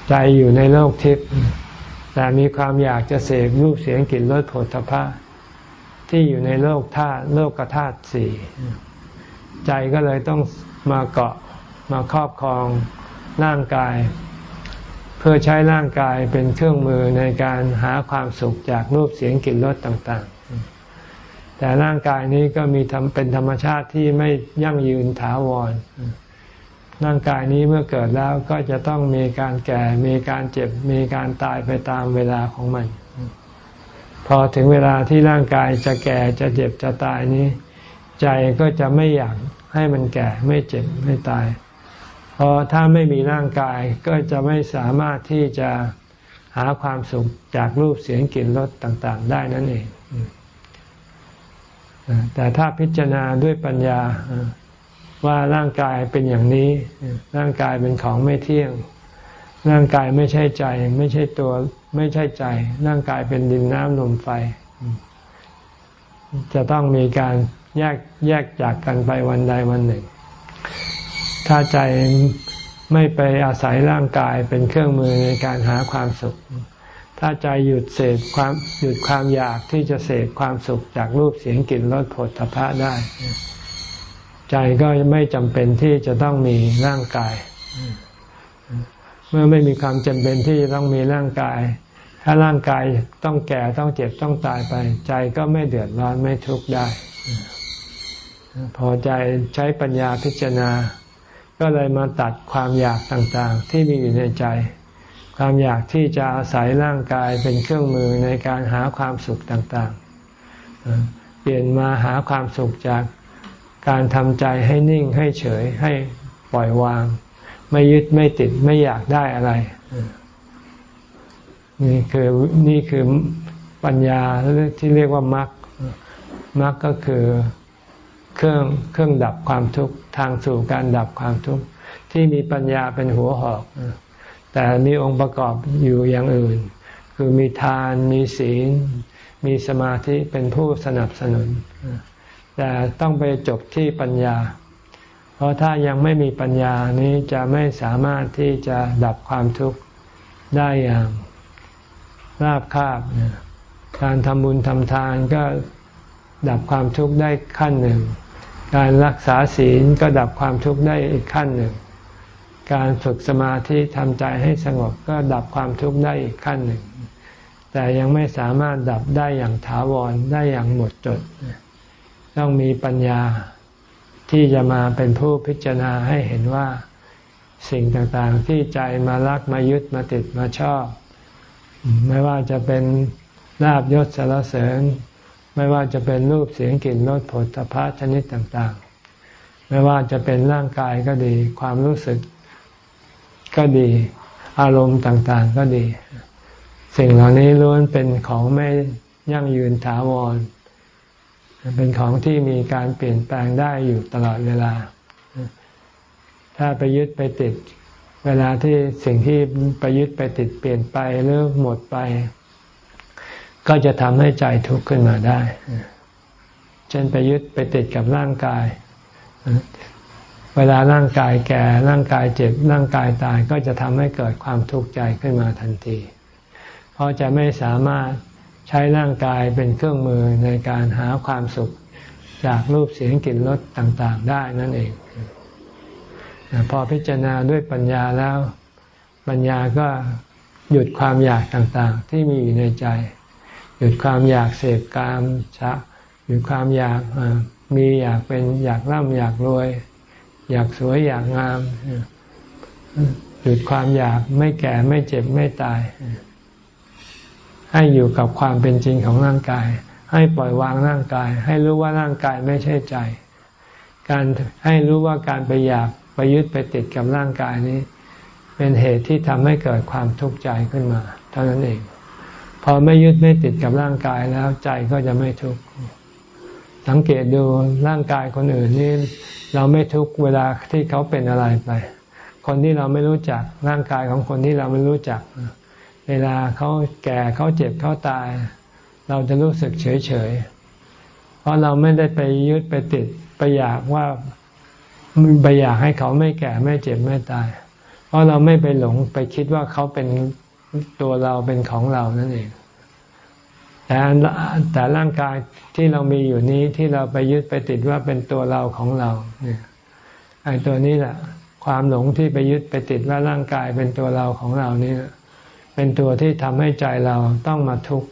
ใจอยู่ในโลกทิพย์แต่มีความอยากจะเสพรูปเสียงกลิ่นรสผลทพะที่อยู่ในโลกธาตุโลกธาตุสี่ใจก็เลยต้องมาเกาะมาครอบครองร่างกาย เพื่อใช้ร่างกายเป็นเครื่องมือในการหาความสุขจากรูปเสียงกลิ่นรสต่างๆ แต่ร่างกายนี้ก็มีเป็นธรรมชาติที่ไม่ยั่งยืนถาวร ร่างกายนี้เมื่อเกิดแล้วก็จะต้องมีการแก่ มีการเจ็บ มีการตายไปตามเวลาของมัน พอถึงเวลาที่ร่างกายจะแก่จะเจ็บจะตายนี้ ใจก็จะไม่อยากให้มันแก่ไม่เจ็บไม่ตาย เพราะถ้าไม่มีร่างกายก็จะไม่สามารถที่จะหาความสุขจากรูปเสียงกลิ่นรสต่าง ๆ ได้นั่นเอง แต่ถ้าพิจารณาด้วยปัญญา ว่าร่างกายเป็นอย่างนี้ ร่างกายเป็นของไม่เที่ยง ร่างกายไม่ใช่ใจ ไม่ใช่ตัว ไม่ใช่ใจ ร่างกายเป็นดินน้ำลมไฟ จะต้องมีการแยกแยกจากกันไปวันใดวันหนึ่ง ถ้าใจไม่ไปอาศัยร่างกายเป็นเครื่องมือในการหาความสุข ถ้าใจหยุดเสพความหยุดความอยากที่จะเสพความสุขจากรูปเสียงกลิ่นรสผลทพะได้ ใจก็ไม่จำเป็นที่จะต้องมีร่างกาย เมื่อไม่มีความจำเป็นที่จะต้องมีร่างกาย ถ้าร่างกายต้องแก่ต้องเจ็บต้องตายไป ใจก็ไม่เดือดร้อนไม่ทุกข์ได้ พอใจใช้ปัญญาพิจารณา ก็เลยมาตัดความอยากต่างๆ ที่มีอยู่ในใจ ความอยากที่จะอาศัยร่างกายเป็นเครื่องมือในการหาความสุขต่างๆเปลี่ยนมาหาความสุขจาก การทำใจให้นิ่งให้เฉยให้ปล่อยวาง ไม่ยึดไม่ติดไม่อยากได้อะไร นี่คือนี่คือปัญญาที่เรียกว่ามรรคมรรคก็คือเครื่องเครื่องดับความทุกข์ทางสู่การดับความทุกข์ที่มีปัญญาเป็นหัวหอก แต่มีองค์ประกอบอยู่อย่างอื่น คือมีทานมีศีล มีสมาธิเป็นผู้สนับสนุน แต่ต้องไปจบที่ปัญญา เพราะถ้ายังไม่มีปัญญานี้จะไม่สามารถที่จะดับความทุกข์ได้อย่างราบคาบ การทำบุญทำทานก็ดับความทุกข์ได้ขั้นหนึ่ง การรักษาศีลก็ดับความทุกข์ได้อีกขั้นหนึ่ง การฝึกสมาธิทำใจให้สงบก็ดับความทุกข์ได้อีกขั้นหนึ่ง แต่ยังไม่สามารถดับได้อย่างถาวรได้อย่างหมดจด ต้องมีปัญญาที่จะมาเป็นผู้พิจารณาให้เห็นว่าสิ่งต่างๆ ที่ใจมารักมายึดมาติดมาชอบ ไม่ว่าจะเป็นลาบยศสารเสริญ ไม่ว่าจะเป็นรูปเสียงกลิ่นรสผลตภะชนิดต่างๆ ไม่ว่าจะเป็นร่างกายก็ดี ความรู้สึกก็ดีอารมณ์ต่างๆก็ดี สิ่งเหล่านี้ล้วนเป็นของไม่ยั่งยืนถาวร เป็นของที่มีการเปลี่ยนแปลงได้อยู่ตลอดเวลา ถ้าไปยึดไปติด เวลาที่สิ่งที่ไปยึดไปติดเปลี่ยนไปหรือหมดไป ก็จะทำให้ใจทุกข์ขึ้นมาได้ เช่นไปยึดไปติดกับร่างกาย เวลาร่างกายแก่ร่างกายเจ็บร่างกายตายก็จะทำให้เกิดความทุกข์ใจขึ้นมาทันที เพราะจะไม่สามารถ ใช้ร่างกายเป็นเครื่องมือในการหาความสุขจากรูปเสียงกลิ่นรสต่างๆ ได้นั่นเอง พอพิจารณาด้วยปัญญาแล้ว ปัญญาก็หยุดความอยากต่างๆ ที่มีอยู่ในใจ หยุดความอยากเสพกามชะหยุดความอยากมีอยากเป็นอยากร่ำอยากรวย อยากสวยอยากงาม หยุดความอยากไม่แก่ไม่เจ็บไม่ตาย ให้อยู่กับความเป็นจริงของร่างกาย ให้ปล่อยวางร่างกาย ให้รู้ว่าร่างกายไม่ใช่ใจ การให้รู้ว่าการไปอยากไปยึดไปติดกับร่างกายนี้ เป็นเหตุที่ทำให้เกิดความทุกข์ใจขึ้นมา เท่านั้นเอง พอไม่ยึดไม่ติดกับร่างกายแล้วใจก็จะไม่ทุกข์สังเกตดูร่างกายคนอื่นนี่เราไม่ทุกเวลาที่เขาเป็นอะไรไป คนที่เราไม่รู้จักร่างกายของคนที่เราไม่รู้จัก เวลาเขาแก่เขาเจ็บเขาตาย เราจะรู้สึกเฉยเฉยเพราะเราไม่ได้ไปยึดไปติดไปอยากว่าไปอยากให้เขาไม่แก่ไม่เจ็บไม่ตาย เพราะเราไม่ไปหลงไปคิดว่าเขาเป็นตัวเราเป็นของเรานั่นเองแต่แต่ร่างกายที่เรามีอยู่นี้ที่เราไปยึดไปติดว่าเป็นตัวเราของเรา เนี่ยไอ้ตัวนี้แหละ ความหลงที่ไปยึดไปติดว่าร่างกายเป็นตัวเราของเรานี่ เป็นตัวที่ทำให้ใจเราต้องมาทุกข์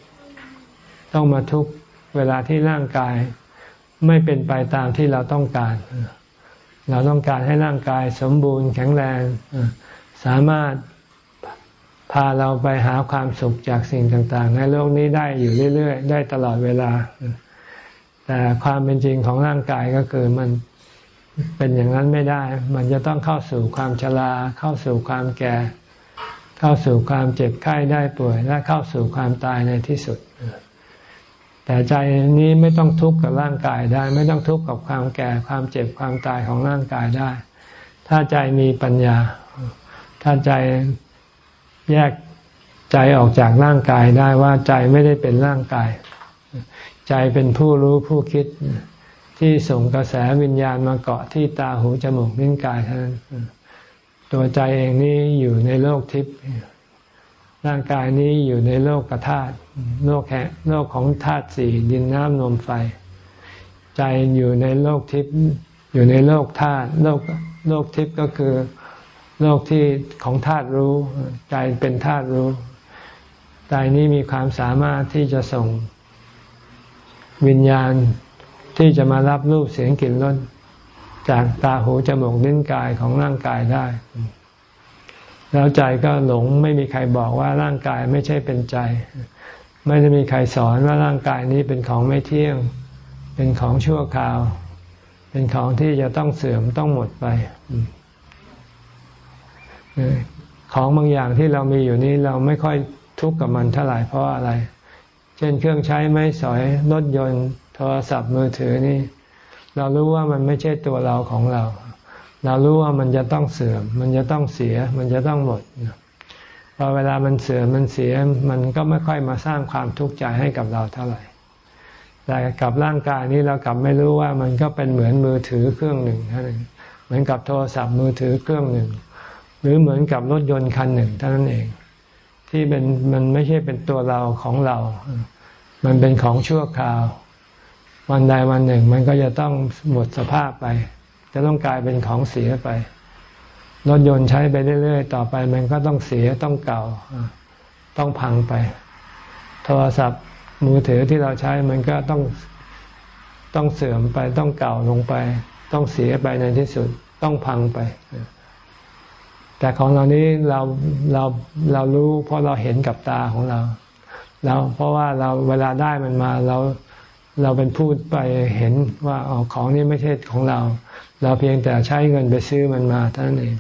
ต้องมาทุกข์เวลาที่ร่างกายไม่เป็นไปตามที่เราต้องการ เราต้องการให้ร่างกายสมบูรณ์แข็งแรง สามารถพาเราไปหาความสุขจากสิ่งต่าง ๆ ในโลกนี้ได้อยู่เรื่อย ๆ ได้ตลอดเวลา แต่ความเป็นจริงของร่างกายก็คือมันเป็นอย่างนั้นไม่ได้ มันจะต้องเข้าสู่ความชราเข้าสู่ความแก่ เข้าสู่ความเจ็บไข้ได้ป่วย และเข้าสู่ความตายในที่สุด แต่ใจนี้ไม่ต้องทุกข์กับร่างกายได้ ไม่ต้องทุกข์กับความแก่ความเจ็บความตายของร่างกายได้ ถ้าใจมีปัญญา ถ้าใจแยกใจออกจากร่างกายได้ว่าใจไม่ได้เป็นร่างกาย ใจเป็นผู้รู้ผู้คิดที่ส่งกระแสวิญญาณมาเกาะที่ตาหูจมูกลิ้นกายเท่านั้น ตัวใจเองนี้อยู่ในโลกทิพย์ร่างกายนี้อยู่ในโลกกธาตุโลกแห่โลกของธาตุสี่ดินน้ำลมไฟ ใจอยู่ในโลกทิพย์อยู่ในโลกธาตุโลกโลกทิพย์ก็คือโลกที่ของธาตุรู้ ใจเป็นธาตุรู้ใจนี้มีความสามารถที่จะส่งวิญญาณที่จะมารับรูปเสียงกลิ่นรส จากตาหูจมูกลิ้นกายของร่างกายได้ แล้วใจก็หลงไม่มีใครบอกว่าร่างกายไม่ใช่เป็นใจ ไม่ได้มีใครสอนว่าร่างกายนี้เป็นของไม่เที่ยง เป็นของชั่วคราว เป็นของที่จะต้องเสื่อมต้องหมดไปของบางอย่างที่เรามีอยู่นี้เราไม่ค่อยทุกข์กับมันเท่าไหร่เพราะอะไร เช่นเครื่องใช้ไม้สอยรถยนต์ โทรศัพท์มือถือนี่ เรารู้ว่ามันไม่ใช่ตัวเราของเรา เรารู้ว่ามันจะต้องเสื่อม มันจะต้องเสีย มันจะต้องหมดพอเวลามันเสื่อมมันเสีย มันก็ไม่ค่อยมาสร้างความทุกข์ใจให้กับเราเท่าไหร่แต่กับร่างกายนี้เรากลับไม่รู้ว่ามันก็เป็นเหมือนมือถือเครื่องหนึ่งเท่านั้นเหมือนกับโทรศัพท์มือถือเครื่องหนึ่ง หรือเหมือนกับรถยนต์คันหนึ่งเท่านั้นเอง ที่เป็นมันไม่ใช่เป็นตัวเราของเรา มันเป็นของชั่วคราว วันใดวันหนึ่ง มันก็จะต้องหมดสภาพไป จะต้องกลายเป็นของเสียไป รถยนต์ใช้ไปเรื่อยๆ ต่อไป มันก็ต้องเสียต้องเก่า ต้องพังไป โทรศัพท์มือถือที่เราใช้มันก็ต้องต้องเสื่อมไปต้องเก่าลงไป ต้องเสียไปในที่สุดต้องพังไป แต่ของเรานี้เราเราเรารู้เพราะเราเห็นกับตาของเราเราเพราะว่าเราเวลาได้มันมาเรา เราเป็นผู้ไปเห็นว่าออของนี้ไม่ใช่ของเรา เราเพียงแต่ใช้เงินไปซื้อมันมาเท่านั้นเอง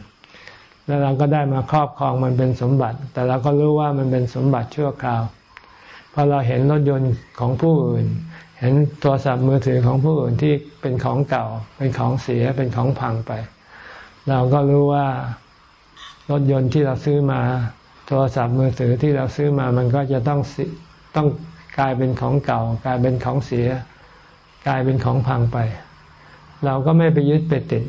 แล้วเราก็ได้มาครอบครองมันเป็นสมบัติ แต่เราก็รู้ว่ามันเป็นสมบัติชั่วคราวพอเราเห็นรถยนต์ของผู้อื่น เห็นโทรศัพท์มือถือของผู้อื่นที่เป็นของเก่า เป็นของเสียเป็นของพังไป เราก็รู้ว่ารถยนต์ที่เราซื้อมา โทรศัพท์มือถือที่เราซื้อมามันก็จะต้องต้อง กลายเป็นของเก่า กลายเป็นของเสีย กลายเป็นของพังไป เราก็ไม่ไปยึดไปติด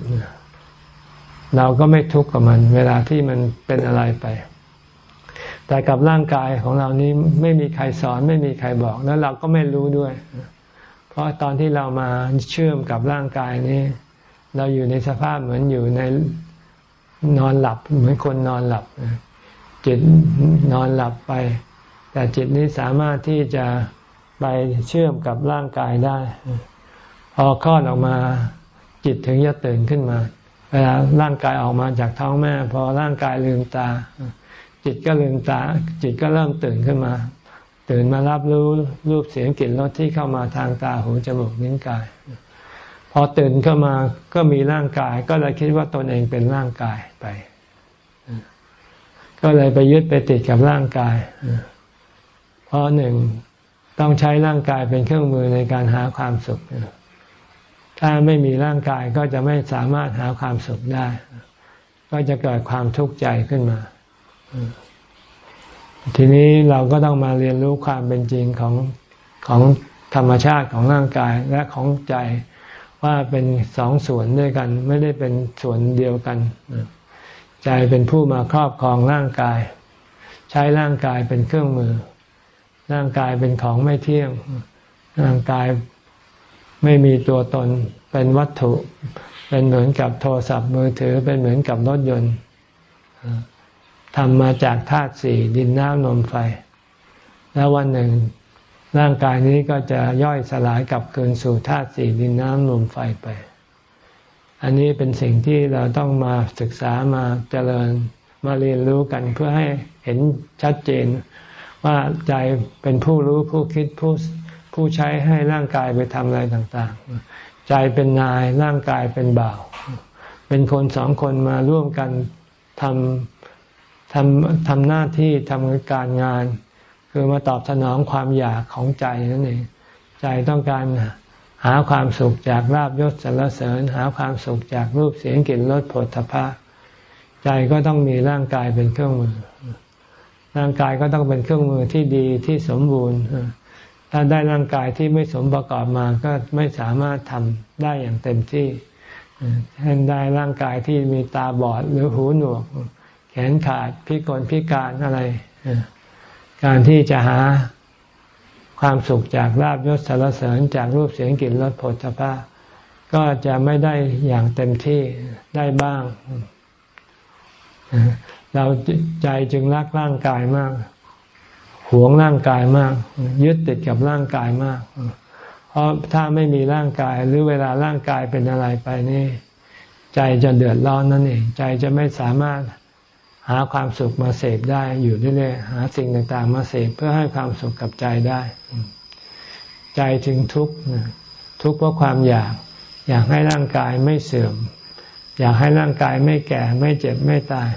เราก็ไม่ทุกข์กับมัน เวลาที่มันเป็นอะไรไป แต่กับร่างกายของเรานี้ไม่มีใครสอนไม่มีใครบอกแล้วเราก็ไม่รู้ด้วย เพราะตอนที่เรามาเชื่อมกับร่างกายนี้ เราอยู่ในสภาพเหมือนอยู่ในนอนหลับ เหมือนคนนอนหลับจิตนอนหลับไป แต่จิตนี้สามารถที่จะไปเชื่อมกับร่างกายได้ พอคลอดออกมาจิตถึงจะตื่นขึ้นมาเวลาร่างกายออกมาจากท้องแม่ พอร่างกายลืมตา จิตก็ลืมตา จิตก็เริ่มตื่นขึ้นมา ตื่นมารับรู้รูปเสียงกลิ่นรสที่เข้ามาทางตาหูจมูกนิ้วกาย พอตื่นเข้ามาก็มีร่างกาย ก็เลยคิดว่าตนเองเป็นร่างกายไป ก็เลยไปยึดไปติดกับร่างกาย ราะหนึ่งต้องใช้ร่างกายเป็นเครื่องมือในการหาความสุข ถ้าไม่มีร่างกายก็จะไม่สามารถหาความสุขได้ ก็จะเกิดความทุกข์ใจขึ้นมา ทีนี้เราก็ต้องมาเรียนรู้ความเป็นจริงของของธรรมชาติของร่างกายและของใจว่าเป็นสองส่วนด้วยกัน ไม่ได้เป็นส่วนเดียวกัน ใจเป็นผู้มาครอบครองร่างกาย ใช้ร่างกายเป็นเครื่องมือ ร่างกายเป็นของไม่เที่ยง ร่างกายไม่มีตัวตน เป็นวัตถุ เป็นเหมือนกับโทรศัพท์มือถือ เป็นเหมือนกับรถยนต์ทำมาจากธาตุสี่ดินน้ำลมไฟ แล้ววันหนึ่ง ร่างกายนี้ก็จะย่อยสลายกลับคืนสู่ธาตุสี่ดินน้ำลมไฟไป อันนี้เป็นสิ่งที่เราต้องมาศึกษามาเจริญมาเรียนรู้กันเพื่อให้เห็นชัดเจน ว่าใจเป็นผู้รู้ผู้คิดผู้ผู้ใช้ให้ร่างกายไปทำอะไรต่างๆ ใจเป็นนายร่างกายเป็นบ่าว เป็นคนสองคนมาร่วมกันทำทำทำหน้าที่ทำการงาน คือมาตอบสนองความอยากของใจนั่นเองใจต้องการหาความสุขจากลาบยศสรรเสริญ หาความสุขจากรูปเสียงกลิ่นรสผลทพะ ใจก็ต้องมีร่างกายเป็นเครื่องมือ ร่างกายก็ต้องเป็นเครื่องมือที่ดีที่สมบูรณ์ ถ้าได้ร่างกายที่ไม่สมประกอบมาก็ไม่สามารถทำได้อย่างเต็มที่เช่นได้ร่างกายที่มีตาบอดหรือหูหนวก แขนขาดพิกลพิการอะไร การที่จะหาความสุขจากลาบยศสารเสริญจากรูปเสียงกลิ่นรสผลพะก็จะไม่ได้อย่างเต็มที่ได้บ้าง เราใจจึงรักร่างกายมาก หวงร่างกายมาก ยึดติดกับร่างกายมาก เพราะถ้าไม่มีร่างกายหรือเวลาร่างกายเป็นอะไรไปนี่ ใจจะเดือดร้อนนั่นเองใจจะไม่สามารถหาความสุขมาเสพได้อยู่เรื่อยๆหาสิ่งต่างๆ มาเสพเพื่อให้ความสุขกับใจได้ ใจจึงทุกข์ทุกข์เพราะความอยาก อยากให้ร่างกายไม่เสื่อม อยากให้ร่างกายไม่แก่ไม่เจ็บไม่ตาย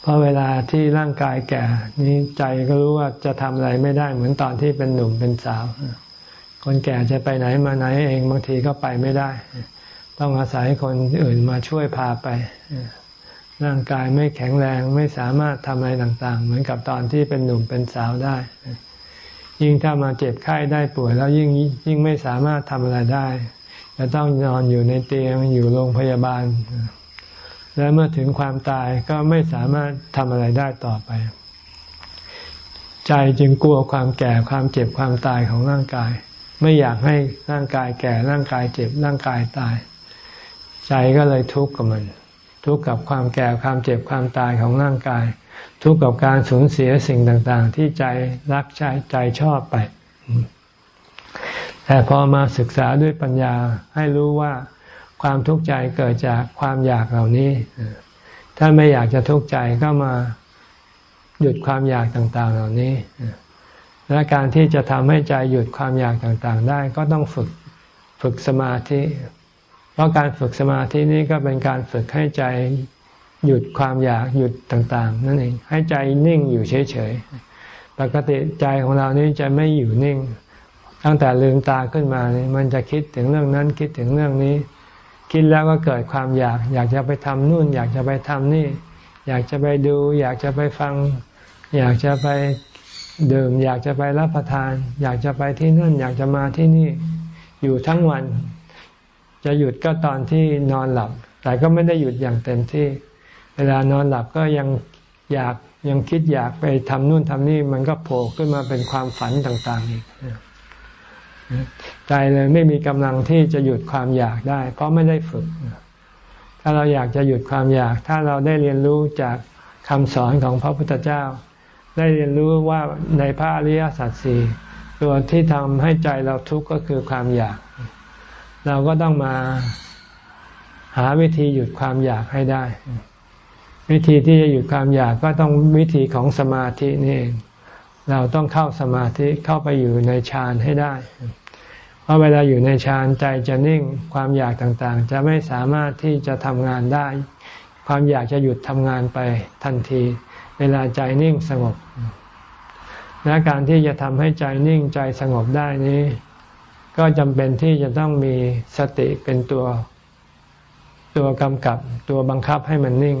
เพราะเวลาที่ร่างกายแก่ นี้ใจก็รู้ว่าจะทำอะไรไม่ได้เหมือนตอนที่เป็นหนุ่มเป็นสาว คนแก่จะไปไหนมาไหนเองบางทีก็ไปไม่ได้ ต้องอาศัยคนอื่นมาช่วยพาไป ร่างกายไม่แข็งแรงไม่สามารถทำอะไรต่าง ๆ เหมือนกับตอนที่เป็นหนุ่มเป็นสาวได้ ยิ่งถ้ามาเจ็บไข้ได้ป่วยแล้วยิ่งยิ่งไม่สามารถทำอะไรได้ จะต้องนอนอยู่ในเตียงอยู่โรงพยาบาล และเมื่อถึงความตายก็ไม่สามารถทำอะไรได้ต่อไป ใจจึงกลัวความแก่ความเจ็บความตายของร่างกาย ไม่อยากให้ร่างกายแก่ร่างกายเจ็บร่างกายตาย ใจก็เลยทุกข์กับมัน ทุกข์กับความแก่ความเจ็บความตายของร่างกาย ทุกข์กับการสูญเสียสิ่งต่างๆ ที่ใจรักใจใจชอบไปแต่พอมาศึกษาด้วยปัญญาให้รู้ว่า ความทุกข์ใจเกิดจากความอยากเหล่านี้ ถ้าไม่อยากจะทุกข์ใจก็มาหยุดความอยากต่างๆ เหล่านี้ และการที่จะทำให้ใจหยุดความอยากต่างๆ ได้ก็ต้องฝึกฝึกสมาธิ เพราะการฝึกสมาธินี้ก็เป็นการฝึกให้ใจหยุดความอยากหยุดต่างๆ นั่นเอง ให้ใจนิ่งอยู่เฉยๆ ปกติใจของเรานี้จะไม่อยู่นิ่ง ตั้งแต่ลืมตาขึ้นมานี่มันจะคิดถึงเรื่องนั้นคิดถึงเรื่องนี้ คิดแล้วก็เกิดความอยาก อยากจะไปทำนู่น อยากจะไปทำนี่ อยากจะไปดู อยากจะไปฟัง อยากจะไปดื่ม อยากจะไปรับประทาน อยากจะไปที่นั่น อยากจะมาที่นี่ อยู่ทั้งวัน จะหยุดก็ตอนที่นอนหลับ แต่ก็ไม่ได้หยุดอย่างเต็มที่ เวลานอนหลับก็ยังอยากยังคิดอยากไปทำนู่นทำนี่ มันก็โผล่ขึ้นมาเป็นความฝันต่าง ๆ อีก ใจเลยไม่มีกำลังที่จะหยุดความอยากได้ เพราะไม่ได้ฝึก ถ้าเราอยากจะหยุดความอยาก ถ้าเราได้เรียนรู้จากคำสอนของพระพุทธเจ้า ได้เรียนรู้ว่าในพระอริยสัจสี่ตัวที่ทำให้ใจเราทุกข์ก็คือความอยาก เราก็ต้องมาหาวิธีหยุดความอยากให้ได้ วิธีที่จะหยุดความอยากก็ต้องวิธีของสมาธินี่เองเราต้องเข้าสมาธิเข้าไปอยู่ในฌานให้ได้ ราะเวลาอยู่ในฌานใจจะนิ่งความอยากต่างๆ จะไม่สามารถที่จะทำงานได้ ความอยากจะหยุดทำงานไปทันที เวลาใจนิ่งสงบและการที่จะทำให้ใจนิ่งใจสงบได้นี้ ก็จำเป็นที่จะต้องมีสติเป็นตัว ตัวกำกับ ตัวบังคับให้มันนิ่ง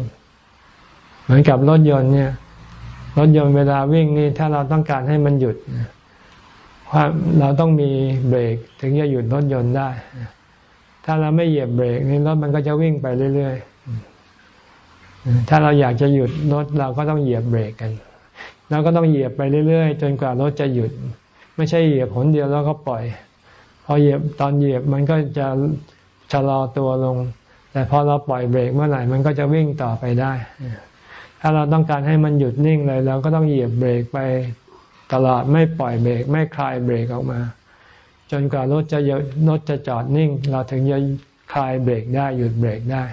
เหมือนกับรถยนต์เนี่ยรถยนต์เวลาวิ่งนี่ถ้าเราต้องการให้มันหยุด ความเราต้องมีเบรกถึงจะหยุดรถยนต์ได้ ถ้าเราไม่เหยียบเบรกนี่รถมันก็จะวิ่งไปเรื่อยๆ ถ้าเราอยากจะหยุดรถเราก็ต้องเหยียบเบรกกันเราก็ต้องเหยียบไปเรื่อยๆ จนกว่ารถจะหยุด ไม่ใช่เหยียบหนเดียวแล้วก็ปล่อย พอเหยียบตอนเหยียบมันก็จะชะลอตัวลง แต่พอเราปล่อยเบรกเมื่อไหร่มันก็จะวิ่งต่อไปได้ ถ้าเราต้องการให้มันหยุดนิ่งเลยเราก็ต้องเหยียบเบรกไป ตลอดไม่ปล่อยเบรกไม่คลายเบรกออกมา จนกว่ารถจะรถจะจอดนิ่ง เราถึงจะคลายเบรกได้หยุดเบรกได้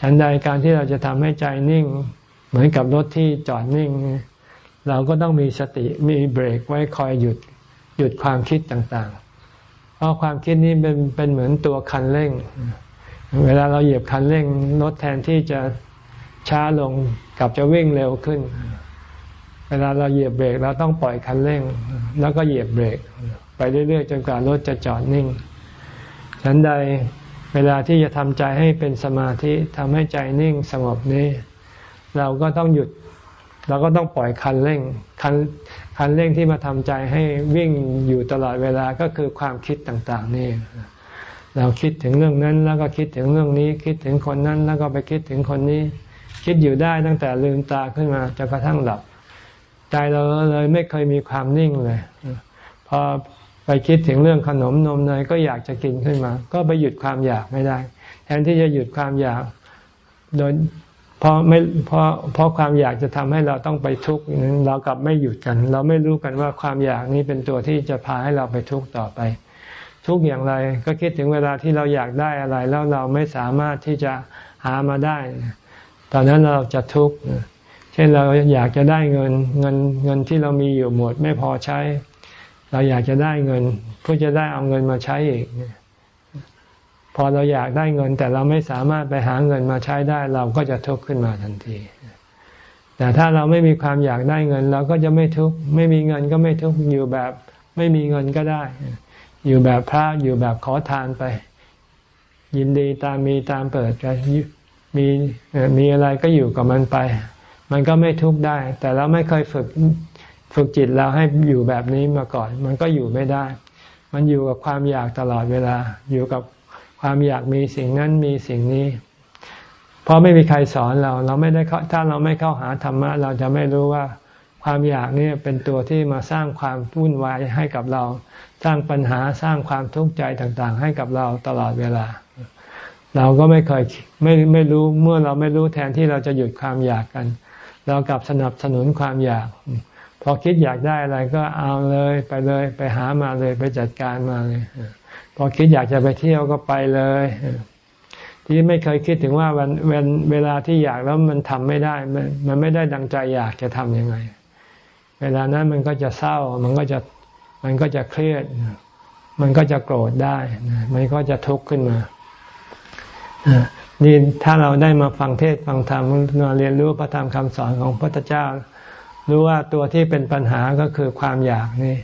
ฉันใดการที่เราจะทำให้ใจนิ่ง เหมือนกับรถที่จอดนิ่ง เราก็ต้องมีสติมีเบรกไว้คอยหยุดหยุดความคิดต่างๆ เพราะความคิดนี้เป็นเป็นเหมือนตัวคันเร่ง เวลาเราเหยียบคันเร่งรถแทนที่จะช้าลงกับจะวิ่งเร็วขึ้น เวลาเราเหยียบเบรกเราต้องปล่อยคันเร่ง แล้วก็เหยียบเบรก ไปเรื่อยๆ จนกว่ารถจะจอดนิ่ง ฉันใดเวลาที่จะทำใจให้เป็นสมาธิทำให้ใจนิ่งสงบนี้ เราก็ต้องหยุด เราก็ต้องปล่อยคันเร่งคันคันเร่งที่มาทำใจให้วิ่งอยู่ตลอดเวลาก็คือความคิดต่างๆนี่เราคิดถึงเรื่องนั้นแล้วก็คิดถึงเรื่องนี้ คิดถึงคนนั้นแล้วก็ไปคิดถึงคนนี้ คิดอยู่ได้ตั้งแต่ลืมตาขึ้นมาจนกระทั่งหลับ ใจเราเลยไม่เคยมีความนิ่งเลยพอไปคิดถึงเรื่องขนมนมเนยก็อยากจะกินขึ้นมา ก็ไปหยุดความอยากไม่ได้ แทนที่จะหยุดความอยาก โดยเพราะไม่เพราะเพราะความอยากจะทำให้เราต้องไปทุกข์เรากลับไม่หยุดกัน เราไม่รู้กันว่าความอยากนี้เป็นตัวที่จะพาให้เราไปทุกข์ต่อไป ทุกอย่างไรก็คิดถึงเวลาที่เราอยากได้อะไร แล้วเราไม่สามารถที่จะหามาได้ ตอนนั้นเราจะทุกข์ ช่นเราอยากจะได้เงินเงินเงินที่เรามีอยู่หมดไม่พอใช้ เราอยากจะได้เงิน เพื่อจะได้เอาเงินมาใช้อีกพอเราอยากได้เงิน แต่เราไม่สามารถไปหาเงินมาใช้ได้ เราก็จะทุกข์ขึ้นมาทันที แต่ถ้าเราไม่มีความอยากได้เงิน เราก็จะไม่ทุกข์ไม่มีเงินก็ไม่ทุกข์อยู่แบบไม่มีเงินก็ได้ อยู่แบบพระอยู่แบบขอทานไป ยินดีตามมีตามเปิดกันมีมีอะไรก็อยู่กับมันไป มันก็ไม่ทุกข์ได้ แต่เราไม่เคยฝึกฝึกจิตเราให้อยู่แบบนี้มาก่อน มันก็อยู่ไม่ได้ มันอยู่กับความอยากตลอดเวลา อยู่กับความอยากมีสิ่งนั้นมีสิ่งนี้ เพราะไม่มีใครสอนเรา เราไม่ได้ถ้าเราไม่เข้าหาธรรมะ เราจะไม่รู้ว่าความอยากนี่เป็นตัวที่มาสร้างความวุ่นวายให้กับเรา สร้างปัญหาสร้างความทุกข์ใจต่างๆ ให้กับเราตลอดเวลา เราก็ไม่เคยไม่ไม่รู้เมื่อเราไม่รู้แทนที่เราจะหยุดความอยากกัน เรากลับสนับสนุนความอยาก พอคิดอยากได้อะไรก็เอาเลยไปเลยไปหามาเลยไปจัดการมาเลย พอคิดอยากจะไปเที่ยวก็ไปเลย ที่ไม่เคยคิดถึงว่าวันเวลเวลาที่อยากแล้วมันทำไม่ได้ มันมันไม่ได้ดังใจอยากจะทำยังไง เวลานั้นมันก็จะเศร้า มันก็จะมันก็จะเครียด มันก็จะโกรธได้ มันก็จะทุกข์ขึ้นมา นี่ถ้าเราได้มาฟังเทศฟังธรรมมาเรียนรู้พระธรรมคำสอนของพระพุทธเจ้า รู้ว่าตัวที่เป็นปัญหาก็คือความอยากนี่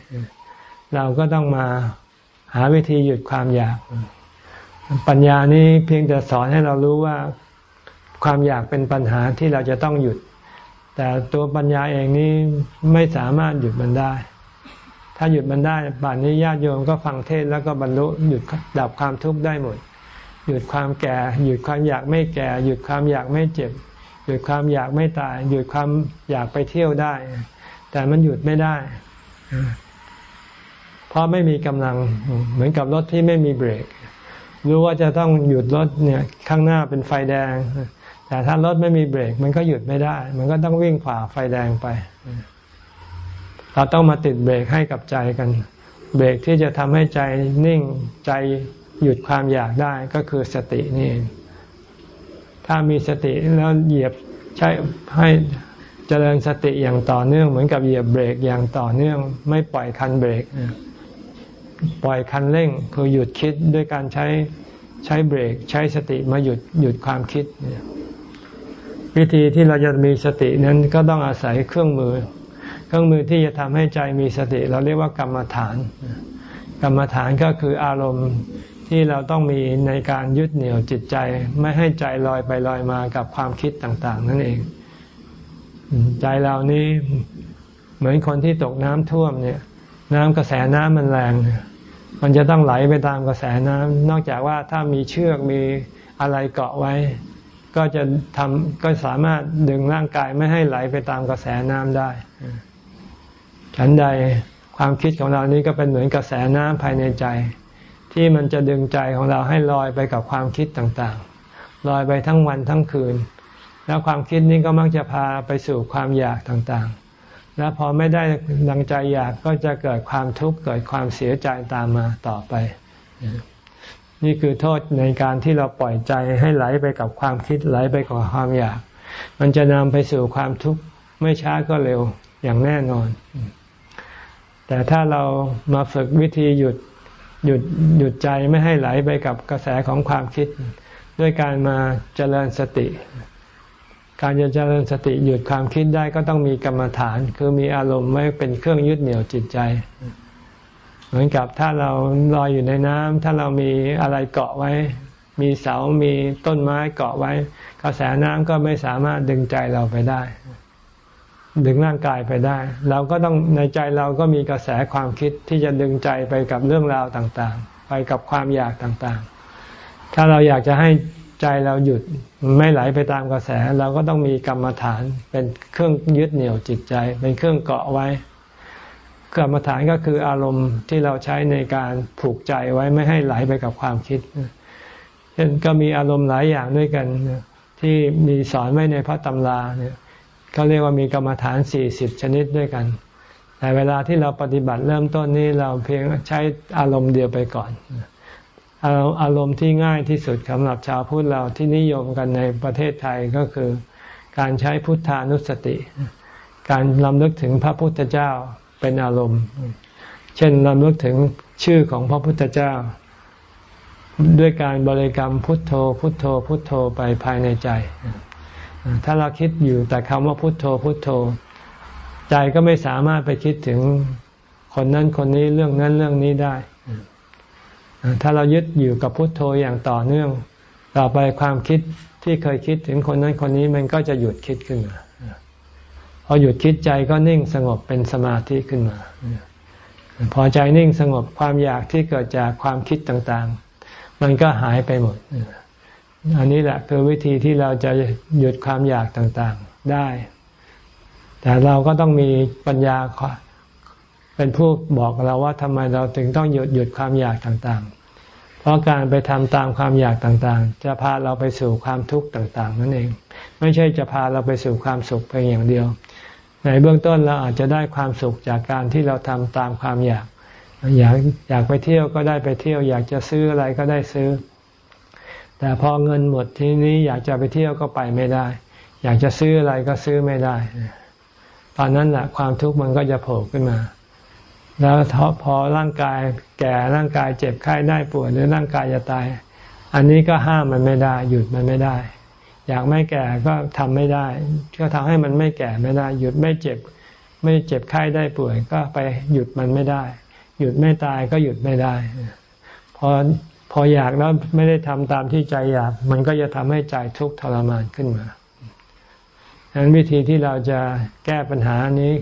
เราก็ต้องมาหาวิธีหยุดความอยาก ปัญญานี้เพียงแต่สอนให้เรารู้ว่าความอยากเป็นปัญหาที่เราจะต้องหยุด แต่ตัวปัญญาเองนี้ไม่สามารถหยุดมันได้ ถ้าหยุดมันได้ป่านนี้ญาติโยมก็ฟังเทศแล้วก็บรรลุหยุดดับความทุกข์ได้หมด หยุดความแก่ หยุดความอยากไม่แก่ หยุดความอยากไม่เจ็บ หยุดความอยากไม่ตาย หยุดความอยากไปเที่ยวได้ แต่มันหยุดไม่ได้ เพราะไม่มีกำลังเหมือนกับรถที่ไม่มีเบรก รู้ว่าจะต้องหยุดรถเนี่ยข้างหน้าเป็นไฟแดง แต่ถ้ารถไม่มีเบรก มันก็หยุดไม่ได้ มันก็ต้องวิ่งฝ่าไฟแดงไป เราต้องมาติดเบรกให้กับใจกัน เบรกที่จะทำให้ใจนิ่งใจ หยุดความอยากได้ก็คือสตินี่ถ้ามีสติแล้วเหยียบใช้ให้เจริญสติอย่างต่อเนื่องเหมือนกับเหยียบเบรกอย่างต่อเนื่อง ไม่ปล่อยคันเบรกปล่อยคันเร่งคือหยุดคิดด้วยการใช้ใช้เบรก ใช้สติมาหยุดหยุดความคิดวิธีที่เราจะมีสตินั้นก็ต้องอาศัยเครื่องมือ เครื่องมือที่จะทำให้ใจมีสติ เราเรียกว่ากรรมฐาน กรรมฐานก็คืออารมณ์ ที่เราต้องมีในการยึดเหนี่ยวจิตใจ ไม่ให้ใจลอยไปลอยมากับความคิดต่าง ๆ นั่นเอง ใจเรานี้เหมือนคนที่ตกน้ำท่วมเนี่ย น้ำกระแสน้ำมันแรง มันจะต้องไหลไปตามกระแสน้ำนอกจากว่าถ้ามีเชือกมีอะไรเกาะไว้ ก็จะทำก็สามารถดึงร่างกายไม่ให้ไหลไปตามกระแสน้ำได้ ฉันใดความคิดของเรานี้ก็เป็นเหมือนกระแสน้ำภายในใจ ที่มันจะดึงใจของเราให้ลอยไปกับความคิดต่างๆ ลอยไปทั้งวันทั้งคืน แล้วความคิดนี้ก็มักจะพาไปสู่ความอยากต่างๆ แล้วพอไม่ได้ดังใจอยากก็จะเกิดความทุกข์เกิดความเสียใจตามมาต่อไป นี่คือโทษในการที่เราปล่อยใจให้ไหลไปกับความคิดไหลไปกับความอยาก มันจะนำไปสู่ความทุกข์ไม่ช้าก็เร็วอย่างแน่นอน แต่ถ้าเรามาฝึกวิธีหยุด หยุดหยุดใจไม่ให้ไหลไปกับกระแสของความคิด ด้วยการมาเจริญสติ การจะเจริญสติหยุดความคิดได้ก็ต้องมีกรรมฐาน คือมีอารมณ์ไม่เป็นเครื่องยึดเหนี่ยวจิตใจ เหมือนกับถ้าเราลอยอยู่ในน้ำถ้าเรามีอะไรเกาะไว้ มีเสา มีต้นไม้เกาะไว้ กระแสน้ำก็ไม่สามารถดึงใจเราไปได้ ดึงร่างกายไปได้ เราก็ต้องในใจเราก็มีกระแสความคิดที่จะดึงใจไปกับเรื่องราวต่างๆ ไปกับความอยากต่างๆ ถ้าเราอยากจะให้ใจเราหยุดไม่ไหลไปตามกระแส เราก็ต้องมีกรรมฐานเป็นเครื่องยึดเหนี่ยวจิตใจ เป็นเครื่องเกาะไว้ กรรมฐานก็คืออารมณ์ที่เราใช้ในการผูกใจไว้ไม่ให้ไหลไปกับความคิดเช่นก็มีอารมณ์หลายอย่างด้วยกันที่มีสอนไว้ในพระตำราเนี่ย ก็เรียกว่ามีกรรมฐานสี่สิบชนิดด้วยกัน แต่เวลาที่เราปฏิบัติเริ่มต้นนี้เราเพียงใช้อารมณ์เดียวไปก่อน อารมณ์ที่ง่ายที่สุดสำหรับชาวพุทธเราที่นิยมกันในประเทศไทยก็คือ การใช้พุทธานุสติ การลำลึกถึงพระพุทธเจ้าเป็นอารมณ์ เช่นลำลึกถึงชื่อของพระพุทธเจ้า ด้วยการบริกรรมพุทโธพุทโธพุทโธไปภายในใจ ถ้าเราคิดอยู่แต่คำว่าพุทโธพุทโธ ใจก็ไม่สามารถไปคิดถึงคนนั้นคนนี้เรื่องนั้นเรื่องนี้ได้ ถ้าเรายึดอยู่กับพุทโธอย่างต่อเนื่อง ต่อไปความคิดที่เคยคิดถึงคนนั้นคนนี้มันก็จะหยุดคิดขึ้นมาพอหยุดคิดใจก็นิ่งสงบเป็นสมาธิขึ้นมา พอใจนิ่งสงบความอยากที่เกิดจากความคิดต่างๆ มันก็หายไปหมด อันนี้แหละคือวิธีที่เราจะหยุดความอยากต่างๆได้ แต่เราก็ต้องมีปัญญาเป็นผู้บอกเราว่าทำไมเราถึงต้องหยุดหยุดความอยากต่างๆ เพราะการไปทำตามความอยากต่างๆ จะพาเราไปสู่ความทุกข์ต่างๆ นั่นเอง ไม่ใช่จะพาเราไปสู่ความสุขเพียงอย่างเดียว ในเบื้องต้นเราอาจจะได้ความสุขจากการที่เราทำตามความอยาก อยากอยากไปเที่ยวก็ได้ไปเที่ยว อยากจะซื้ออะไรก็ได้ซื้อ แต่พอเงินหมดทีนี้อยากจะไปเที่ยวก็ไปไม่ได้ อยากจะซื้ออะไรก็ซื้อไม่ได้ ตอนนั้นแหละความทุกข์มันก็จะโผล่ขึ้นมา แล้วพอร่างกายแก่ร่างกายเจ็บไข้ได้ป่วยหรือร่างกายจะตาย อันนี้ก็ห้ามมันไม่ได้ หยุดมันไม่ได้ อยากไม่แก่ก็ทำไม่ได้ ก็ทำให้มันไม่แก่ไม่ได้ หยุดไม่เจ็บ ไม่เจ็บไข้ได้ป่วยก็ไปหยุดมันไม่ได้ หยุดไม่ตายก็หยุดไม่ได้พอ พออยากแล้วไม่ได้ทำตามที่ใจอยาก มันก็จะทำให้ใจทุกข์ทรมานขึ้นมาดังนั้นวิธีที่เราจะแก้ปัญหานี้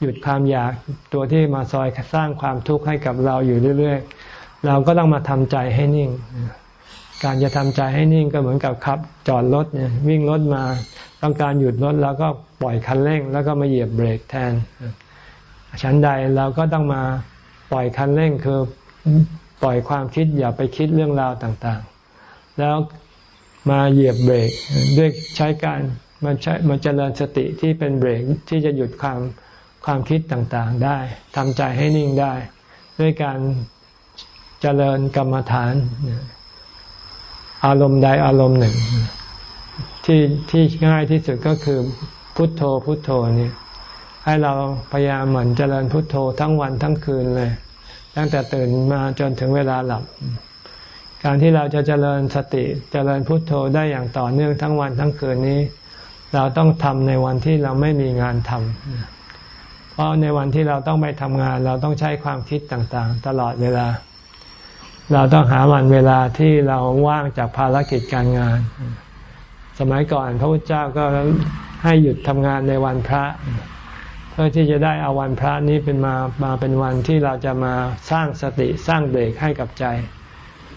หยุดความอยากตัวที่มาซอยสร้างความทุกข์ให้กับเราอยู่เรื่อยๆ เราก็ต้องมาทำใจให้นิ่ง การจะทำใจให้นิ่งก็เหมือนกับขับ จอดรถเนี่ยวิ่งรถมาต้องการหยุดรถแล้วก็ปล่อยคันเร่ง แล้วก็มาเหยียบเบรกแทนชั้นใดเราก็ต้องมาปล่อยคันเร่งคือ ปล่อยความคิดอย่าไปคิดเรื่องราวต่างๆ แล้วมาเหยียบเบรกด้วยใช้การมันใช้มันเจริญสติที่เป็นเบรกที่จะหยุดความความคิดต่างๆได้ทำใจให้นิ่งได้ ด้วยการเจริญกรรมฐาน อารมณ์ใดอารมณ์หนึ่ง ที่ที่ง่ายที่สุดก็คือพุทโธพุทโธนี่ให้เราพยายามหมั่นเจริญพุทโธทั้งวันทั้งคืนเลย ตั้งแต่ตื่นมาจนถึงเวลาหลับ การที่เราจะเจริญสติเจริญพุทโธได้อย่างต่อเนื่องทั้งวันทั้งคืนนี้ เราต้องทำในวันที่เราไม่มีงานทำเพราะในวันที่เราต้องไปทำงาน เราต้องใช้ความคิดต่างๆ ตลอดเวลา เราต้องหาวันเวลาที่เราว่างจากภารกิจการงาน สมัยก่อนพระพุทธเจ้าก็ให้หยุดทำงานในวันพระ พื่อที่จะได้เอาวันพระนี้เป็นมามาเป็นวันที่เราจะมาสร้างสติสร้างเบรกให้กับใจ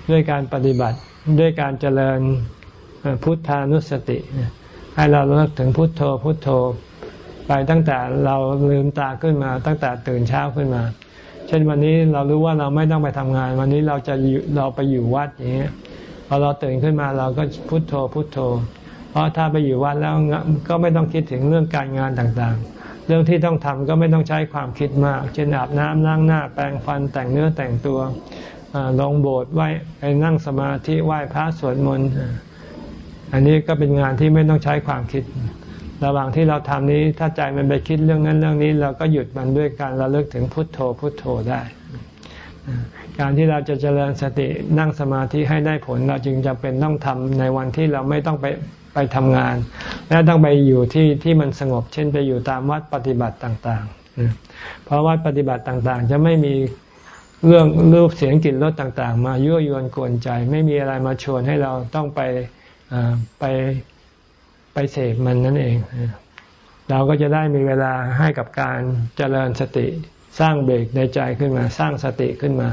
ด้วยการปฏิบัติด้วยการเจริญพุทธานุสติ ให้เราเลิกถึงพุทโธพุทโธ ไปตั้งแต่เราลืมตาขึ้นมา ตั้งแต่ตื่นเช้าขึ้นมา เช่นวันนี้เรารู้ว่าเราไม่ต้องไปทำงาน วันนี้เราจะเราไปอยู่วัดอย่างเงี้ยพอเราตื่นขึ้นมาเราก็พุทโธพุทโธ เพราะถ้าไปอยู่วัดแล้วก็ไม่ต้องคิดถึงเรื่องการงานต่างๆ เรื่องที่ต้องทำก็ไม่ต้องใช้ความคิดมาก เช่นอาบน้ำล้างหน้า แปรงฟันแต่งเนื้อแต่งตัวลงโบสถ์ไหว้ไปนั่งสมาธิไหว้พระสวดมนต์อันนี้ก็เป็นงานที่ไม่ต้องใช้ความคิด ระหว่างที่เราทำนี้ถ้าใจมันไปคิดเรื่องนั้นเรื่องนี้ เราก็หยุดมันด้วยการระลึกถึงพุทโธพุทโธได้การที่เราจะเจริญสตินั่งสมาธิให้ได้ผล เราจึงจะเป็นต้องทำในวันที่เราไม่ต้องไป ทำงาน และต้องไปอยู่ที่ที่มันสงบ เช่นไปอยู่ตามวัดปฏิบัติต่างๆ เพราะวัดปฏิบัติต่างๆ จะไม่มีเรื่องรูปเสียงกลิ่นรสต่าง ๆ มายั่วยวนกวนใจ ไม่มีอะไรมาชวนให้เราต้องไปไปไปเสพมันนั่นเอง เราก็จะได้มีเวลาให้กับการเจริญสติสร้างเบรกในใจขึ้นมา สร้างสติขึ้นมา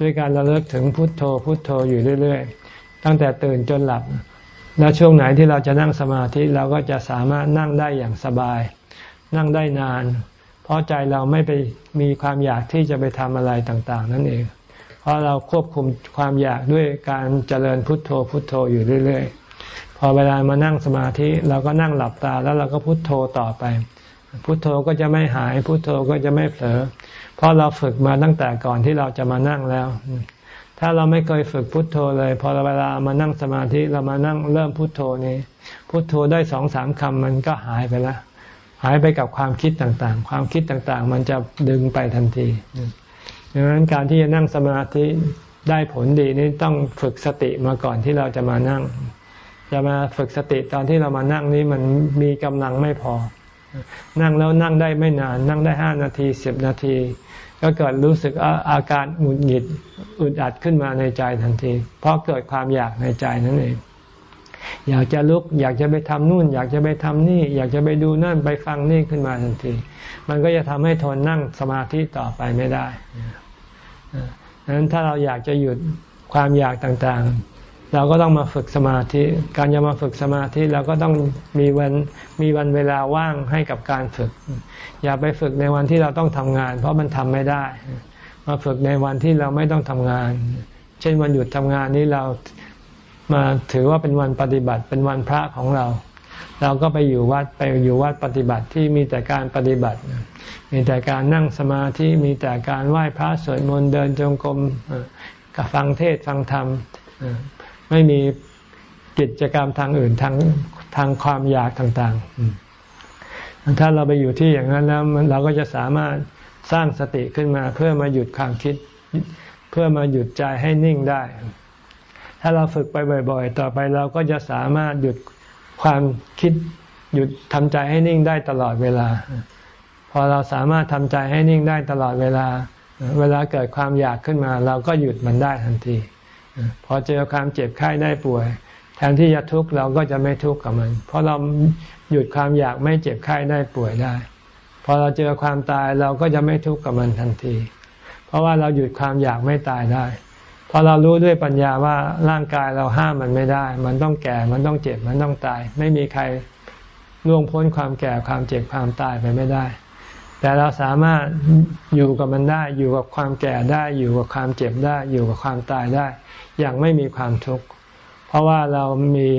ด้วยการระลึกถึงพุทโธพุทโธอยู่เรื่อย ๆ ตั้งแต่ตื่นจนหลับ แล้วช่วงไหนที่เราจะนั่งสมาธิเราก็จะสามารถนั่งได้อย่างสบาย นั่งได้นาน เพราะใจเราไม่ไปมีความอยากที่จะไปทำอะไรต่าง ๆ นั่นเอง เพราะเราควบคุมความอยากด้วยการเจริญพุทโธพุทโธอยู่เรื่อย ๆ พอเวลามานั่งสมาธิเราก็นั่งหลับตาแล้วเราก็พุทโธต่อไป พุทโธก็จะไม่หายพุทโธก็จะไม่เผลอเพราะเราฝึกมาตั้งแต่ก่อนที่เราจะมานั่งแล้ว ถ้าเราไม่เคยฝึกพุทโธเลย พอเวลามานั่งสมาธิเรามานั่งเริ่มพุทโธนี้ พุทโธได้สองสามคำมันก็หายไปแล้วหายไปกับความคิดต่างๆ ความคิดต่างๆ มันจะดึงไปทันทีดังนั้นการที่จะนั่งสมาธิได้ผลดีนี่ต้องฝึกสติมาก่อนที่เราจะมานั่ง จะมาฝึกสติตอนที่เรามานั่งนี้มันมีกำลังไม่พอ นั่งแล้วนั่งได้ไม่นาน นั่งได้ห้านาทีสิบนาที ก็เกิดรู้สึกอาการหงุดหงิดอึดอัดขึ้นมาในใจทันที เพราะเกิดความอยากในใจนั่นเอง อยากจะลุก อยากจะไปทำนู่น อยากจะไปทำนี่ อยากจะไปดูนั่นไปฟังนี่ขึ้นมาทันที มันก็จะทำให้ทนนั่งสมาธิต่อไปไม่ได้ดังนั้นถ้าเราอยากจะหยุดความอยากต่าง เราก็ต้องมาฝึกสมาธิ การจะมาฝึกสมาธิเราก็ต้องมีวันมีวันเวลาว่างให้กับการฝึก อย่าไปฝึกในวันที่เราต้องทำงาน เพราะมันทำไม่ได้ มาฝึกในวันที่เราไม่ต้องทำงาน เช่นวันหยุดทำงานนี้เรามาถือว่าเป็นวันปฏิบัติเป็นวันพระของเรา เราก็ไปอยู่วัดไปอยู่วัดปฏิบัติที่มีแต่การปฏิบัติ มีแต่การนั่งสมาธิมีแต่การไหว้พระสวดมนต์เดินจงกรมกับฟังเทศฟังธรรม ไม่มีกิจกรรมทางอื่นทางทางความอยากต่างๆ ถ้าเราไปอยู่ที่อย่างนั้นแล้วเราก็จะสามารถสร้างสติขึ้นมา เพื่อมาหยุดความคิด เพื่อมาหยุดใจให้นิ่งได้ ถ้าเราฝึกไปบ่อย ๆ ต่อไปเราก็จะสามารถหยุดความคิด หยุดทำใจให้นิ่งได้ตลอดเวลา พอเราสามารถทำใจให้นิ่งได้ตลอดเวลา เวลาเกิดความอยากขึ้นมา เราก็หยุดมันได้ทันที พอเจอความเจ็บไข้ได้ป่วย แทนที่จะทุกข์เราก็จะไม่ทุกข์กับมัน เพราะเราหยุดความอยากไม่เจ็บไข้ได้ป่วยได้ พอเราเจอความตายเราก็จะไม่ทุกข์กับมันทันที เพราะว่าเราหยุดความอยากไม่ตายได้พอเรารู้ด้วยปัญญาว่าร่างกายเราห้ามมันไม่ได้ มันต้องแก่ มันต้องเจ็บ มันต้องตาย ไม่มีใครล่วงพ้นความแก่ความเจ็บความตายไปไม่ได้ แต่เราสามารถอยู่กับมันได้ อยู่กับความแก่ได้ อยู่กับความเจ็บได้ อยู่กับความตายได้ อย่างไม่มีความทุกข์ เพราะว่าเรามี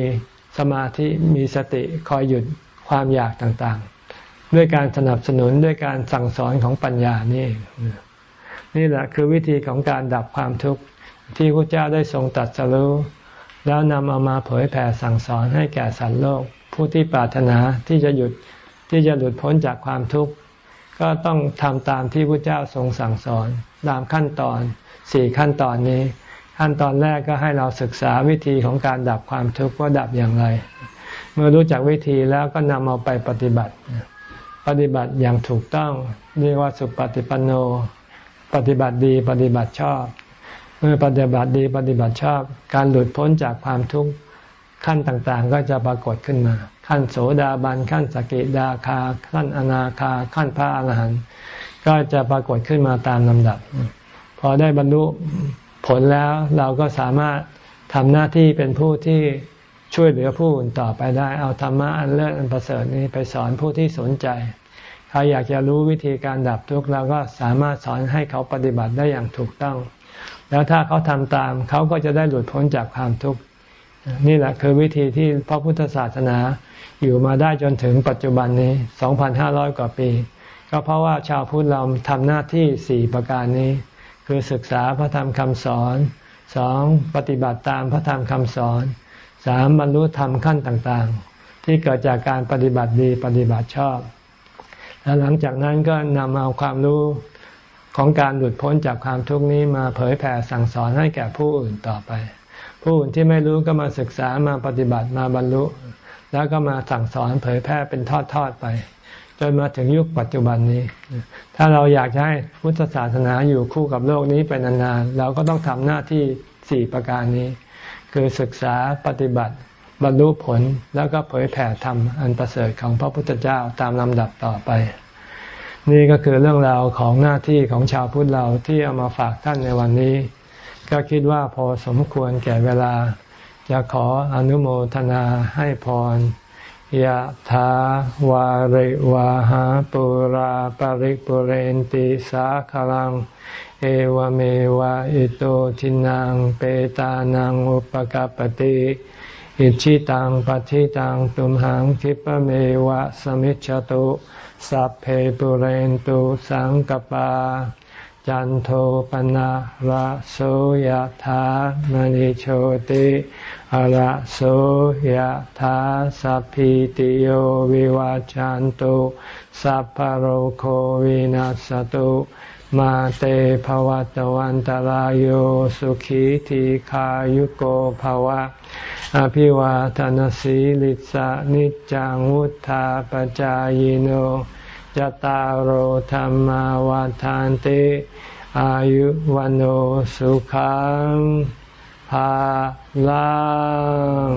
สมาธิ มีสติคอยหยุดความอยากต่างๆ ด้วยการสนับสนุนด้วยการสั่งสอนของปัญญานี่ นี่แหละคือวิธีของการดับความทุกข์ที่พระเจ้าได้ทรงตัดสรู้แล้วนำเอามาเผยแผ่สั่งสอนให้แก่สัตว์โลก ผู้ที่ปรารถนาที่จะหยุดที่จะหลุดพ้นจากความทุกข์ ก็ต้องทำตามที่พระเจ้าทรงสั่งสอนตามขั้นตอนสี่ขั้นตอนนี้ ขั้นตอนแรกก็ให้เราศึกษาวิธีของการดับความทุกข์ว่าดับอย่างไร เมื่อรู้จักวิธีแล้วก็นำเอาไปปฏิบัติ ปฏิบัติอย่างถูกต้องเรียกว่าสุปฏิปันโน ปฏิบัติดีปฏิบัติชอบ เมื่อปฏิบัติดีปฏิบัติชอบ การหลุดพ้นจากความทุกข์ ขั้นต่างๆ ก็จะปรากฏขึ้นมา ขั้นโสดาบัน ขั้นสกิดาคา ขั้นอนาคา ขั้นพระอรหันต์ก็จะปรากฏขึ้นมาตามลำดับ พอได้บรรลุผลแล้วเราก็สามารถทำหน้าที่เป็นผู้ที่ช่วยเหลือผู้อื่นต่อไปได้ เอาธรรมะอันเลิศอันประเสริฐนี้ไปสอนผู้ที่สนใจใครอยากจะรู้วิธีการดับทุกข์เราก็สามารถสอนให้เขาปฏิบัติได้อย่างถูกต้อง แล้วถ้าเขาทำตามเขาก็จะได้หลุดพ้นจากความทุกข์ นี่แหละคือวิธีที่พระพุทธศาสนาอยู่มาได้จนถึงปัจจุบันนี้ 2,500 กว่าปี ก็เพราะว่าชาวพุทธเราทำหน้าที่สี่ประการนี้ คือศึกษาพระธรรมคำสอนสองปฏิบัติตามพระธรรมคำสอนสามบรรลุธรรมขั้นต่างๆ ที่เกิดจากการปฏิบัติดีปฏิบัติชอบ แล้วหลังจากนั้นก็นำเอาความรู้ของการหลุดพ้นจากความทุกข์นี้มาเผยแผ่สั่งสอนให้แก่ผู้อื่นต่อไป ผู้อื่นที่ไม่รู้ก็มาศึกษามาปฏิบัติมาบรรลุ แล้วก็มาสั่งสอนเผยแพร่เป็นทอดๆไป จนมาถึงยุคปัจจุบันนี้ ถ้าเราอยากให้พุทธศาสนาอยู่คู่กับโลกนี้ไปนานๆเราก็ต้องทำหน้าที่สี่ประการนี้ คือศึกษาปฏิบัติบรรลุผลแล้วก็เผยแผ่ธรรมอันประเสริฐของพระพุทธเจ้าตามลำดับต่อไป นี่ก็คือเรื่องราวของหน้าที่ของชาวพุทธเราที่เอามาฝากท่านในวันนี้ ก็คิดว่าพอสมควรแก่เวลา จะขออนุโมทนาให้พรยะถาวาริวาหาปุราปาริปุเรนติสาคลัง เอวเมวะอิโตทินังเปตานังอุปกปติอิชิตังปฏิตังตุมหังคิปเมวะสมิจฉตุสัพเพปุเรนตุสังกปา จันโทปนะระโสยธามณิโชติระโสยธาสัพพิติโยวิวาจันตุสัพพโรโควินัสตุมาเตภวัตวันตารโยสุขีทีขายุโกภวะ อภิวาทานสีลิสานิจังวุธาปจายโน จตารโหธรรมวาทานติอายุวันโอสุขังภาลัง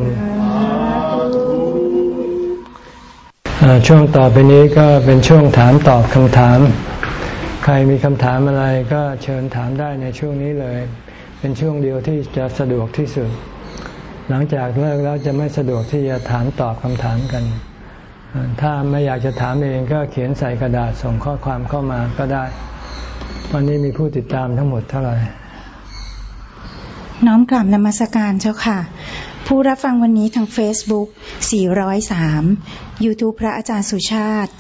ช่วงต่อไปนี้ก็เป็นช่วงถามตอบคำถาม ใครมีคำถามอะไรก็เชิญถามได้ในช่วงนี้เลย เป็นช่วงเดียวที่จะสะดวกที่สุด หลังจากเลิกแล้วจะไม่สะดวกที่จะถามตอบคำถามกัน ถ้าไม่อยากจะถามเองก็เขียนใส่กระดาษส่งข้อความเข้ามาก็ได้ วันนี้มีผู้ติดตามทั้งหมดเท่าไหร่ น้อมกลับนมัสการเจ้าค่ะ ผู้รับฟังวันนี้ทาง Facebook 403 YouTube พระอาจารย์สุชาติ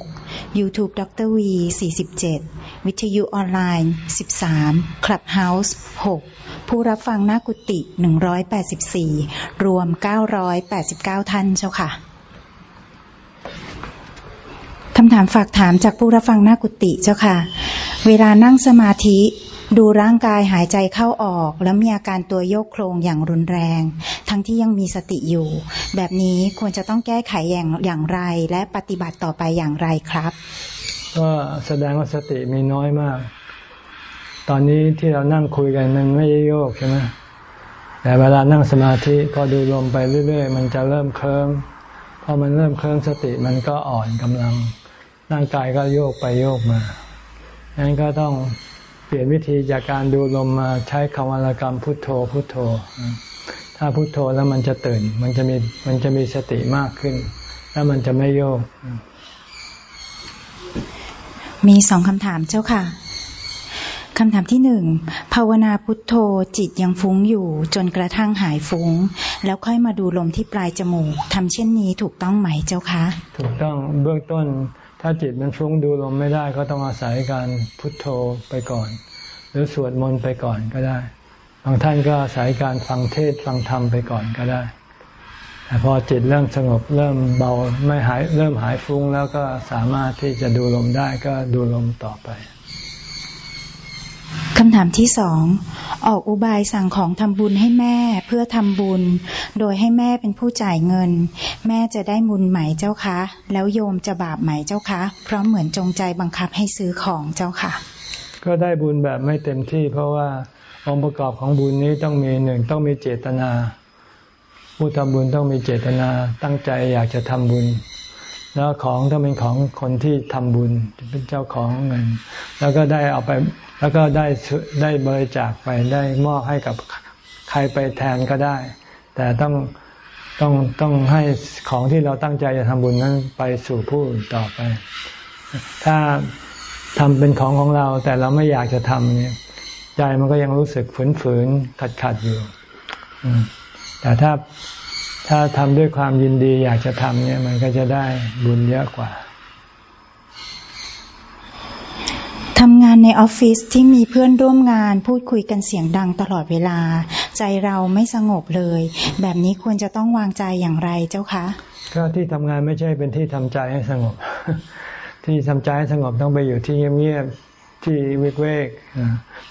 336 YouTube ดรวี 47 วิทยุออนไลน์ 13 Clubhouse 6 ผู้รับฟังหน้ากุฏิ184 รวม 989 ท่านเจ้าค่ะ คำถามฝากถามจากผู้รับฟังหน้ากุฏิเจ้าค่ะ เวลานั่งสมาธิดูร่างกายหายใจเข้าออก แล้วมีอาการตัวโยกโครงอย่างรุนแรง ทั้งที่ยังมีสติอยู่ แบบนี้ควรจะต้องแก้ไขอย่างอย่างไร และปฏิบัติต่อไปอย่างไรครับ ก็แสดงว่าสติมีน้อยมาก ตอนนี้ที่เรานั่งคุยกันมันไม่โยกใช่ไหมแต่เวลานั่งสมาธิพอดูลมไปเรื่อย ๆ มันจะเริ่มเคลิ้มพอมันเริ่มเคลิ้มสติมันก็อ่อนกำลัง ร่างกายก็โยกไปโยกมาดังนั้นก็ต้องเปลี่ยนวิธีจากการดูลมมาใช้คำวรกรรมพุทโธพุทโธ ถ้าพุทโธแล้วมันจะตื่น มันจะมีมันจะมีสติมากขึ้น แล้วมันจะไม่โยก มีสองคำถามเจ้าค่ะคำถามที่หนึ่งภาวนาพุทโธจิตยังฟุ้งอยู่ จนกระทั่งหายฟุ้ง แล้วค่อยมาดูลมที่ปลายจมูกทำเช่นนี้ถูกต้องไหมเจ้าคะ ถูกต้องเบื้องต้น ถ้าจิตมันฟุ้งดูลมไม่ได้ก็ต้องอาศัยการพุทโธไปก่อน หรือสวดมนต์ไปก่อนก็ได้ บางท่านก็อาศัยการฟังเทศฟังธรรมไปก่อนก็ได้แต่พอจิตเริ่มสงบเริ่มเบาไม่หายเริ่มหายฟุ้งแล้วก็สามารถที่จะดูลมได้ก็ดูลมต่อไป คำถามที่สอง ออกอุบายสั่งของทำบุญให้แม่เพื่อทำบุญ โดยให้แม่เป็นผู้จ่ายเงิน แม่จะได้บุญไหมเจ้าคะ แล้วโยมจะบาปไหมเจ้าคะ เพราะเหมือนจงใจบังคับให้ซื้อของเจ้าค่ะ ก็ได้บุญแบบไม่เต็มที่ เพราะว่าองค์ประกอบของบุญนี้ต้องมีหนึ่งต้องมีเจตนา ผู้ทำบุญต้องมีเจตนาตั้งใจอยากจะทำบุญแล้วของต้องเป็นของคนที่ทำบุญเป็นเจ้าของเงิน แล้วก็ได้เอาไป แล้วก็ได้ได้บริจาคไปได้มอบให้กับใครไปแทนก็ได้ แต่ต้องต้องต้องให้ของที่เราตั้งใจจะทำบุญนั้นไปสู่ผู้ต่อไป ถ้าทำเป็นของของเรา แต่เราไม่อยากจะทำเนี่ยใจมันก็ยังรู้สึกฝืนฝืนขัดขัดอยู่แต่ถ้าถ้าทำด้วยความยินดีอยากจะทำเนี่ย มันก็จะได้บุญเยอะกว่าทำงาน ในออฟฟิศที่มีเพื่อนร่วมงานพูดคุยกันเสียงดังตลอดเวลา ใจเราไม่สงบเลย แบบนี้ควรจะต้องวางใจอย่างไรเจ้าคะก็ที่ทำงานไม่ใช่เป็นที่ทำใจให้สงบ ที่ทำใจให้สงบต้องไปอยู่ที่เงียบๆที่วิเวก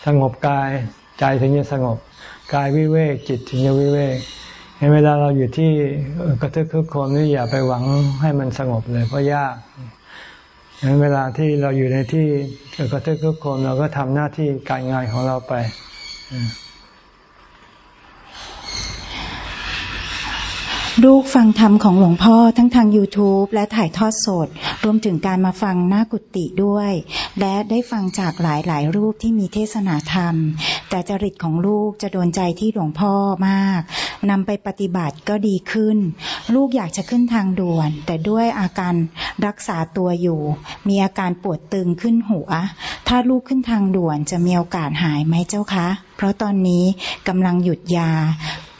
สงบกายใจถึงจะสงบกายวิเวกจิตถึงจะวิเวกเวลาเราอยู่ที่กระทึกคึกโครมนี่อย่าไปหวังให้มันสงบเลยเพราะยาก งั้นเวลาที่เราอยู่ในที่กระทึกทุกครเราก็ทำหน้าที่การงานของเราไป ลูกฟังธรรมของหลวงพ่อทั้งทาง YouTube และถ่ายทอดสด รวมถึงการมาฟังหน้ากุฏิด้วย และได้ฟังจากหลายหลายรูปที่มีเทศนาธรรม แต่จริตของลูกจะโดนใจที่หลวงพ่อมากนำไปปฏิบัติก็ดีขึ้น ลูกอยากจะขึ้นทางด่วน แต่ด้วยอาการรักษาตัวอยู่ มีอาการปวดตึงขึ้นหัว ถ้าลูกขึ้นทางด่วนจะมีโอกาสหายไหมเจ้าคะ เพราะตอนนี้กำลังหยุดยา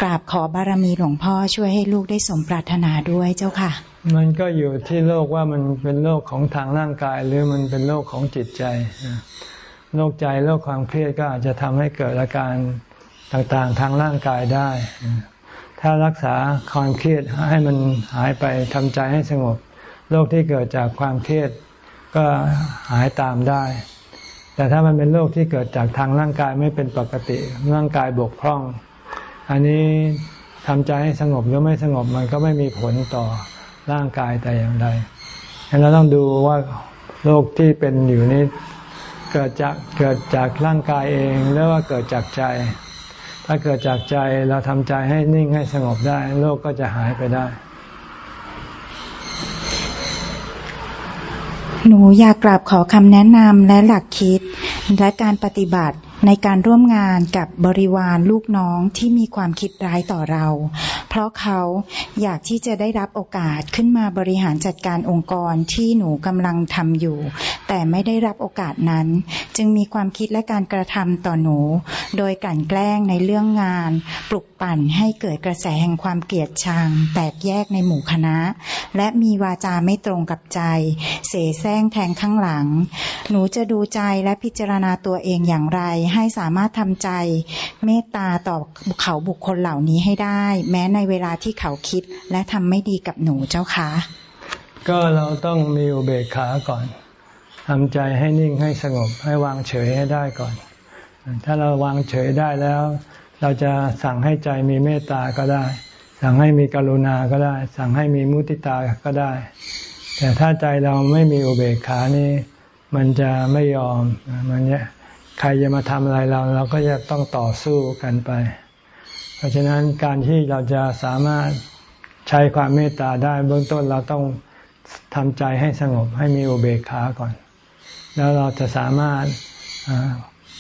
กราบขอบารมีหลวงพ่อช่วยให้ลูกได้สมปรารถนาด้วยเจ้าค่ะ มันก็อยู่ที่โลกว่ามันเป็นโลกของทางร่างกาย หรือมันเป็นโลกของจิตใจโรคใจโรคความเครียดก็อาจจะทำให้เกิดอาการต่างๆ ทางร่างกายได้ ถ้ารักษาความเครียดให้มันหายไปทำใจให้สงบ โรคที่เกิดจากความเครียดก็หายตามได้ แต่ถ้ามันเป็นโรคที่เกิดจากทางร่างกายไม่เป็นปกติ ร่างกายบกพร่อง อันนี้ทำใจให้สงบหรือไม่สงบมันก็ไม่มีผลต่อร่างกายแต่อย่างใดฉะนั้นเราต้องดูว่าโรคที่เป็นอยู่นี้เกิดจากเกิดจากร่างกายเองหรือว่าเกิดจากใจ ถ้าเกิดจากใจเราทำใจให้นิ่งให้สงบได้ โรคก็จะหายไปได้ หนูอยากกราบขอคำแนะนำและหลักคิด และการปฏิบัติในการร่วมงานกับบริวารลูกน้องที่มีความคิดร้ายต่อเรา เพราะเขาอยากที่จะได้รับโอกาสขึ้นมาบริหารจัดการองค์กรที่หนูกำลังทำอยู่ แต่ไม่ได้รับโอกาสนั้น จึงมีความคิดและการกระทำต่อหนู โดยการแกล้งในเรื่องงาน ปลุก ปั่นให้เกิดกระแสแห่งความเกลียดชัง แตกแยกในหมู่คณะ และมีวาจาไม่ตรงกับใจ เสแสร้งแทงข้างหลัง หนูจะดูใจและพิจารณาตัวเองอย่างไร ให้สามารถทำใจ เมตตาต่อเขาบุคคลเหล่านี้ให้ได้ แม้ในเวลาที่เขาคิด และทำไม่ดีกับหนูเจ้าคะ ก็เราต้องมีอุเบกขาก่อนทำใจให้นิ่งให้สงบให้วางเฉยให้ได้ก่อน ถ้าเราวางเฉยได้แล้ว เราจะสั่งให้ใจมีเมตตาก็ได้ สั่งให้มีกรุณาก็ได้ สั่งให้มีมุติตาก็ได้ แต่ถ้าใจเราไม่มีอุเบกขานี่มันจะไม่ยอมมันเนี้ยใครจะมาทำอะไรเราเราก็จะต้องต่อสู้กันไป เพราะฉะนั้นการที่เราจะสามารถใช้ความเมตตาได้เบื้องต้นเราต้องทำใจให้สงบให้มีอุเบกขาก่อน แล้วเราจะสามารถ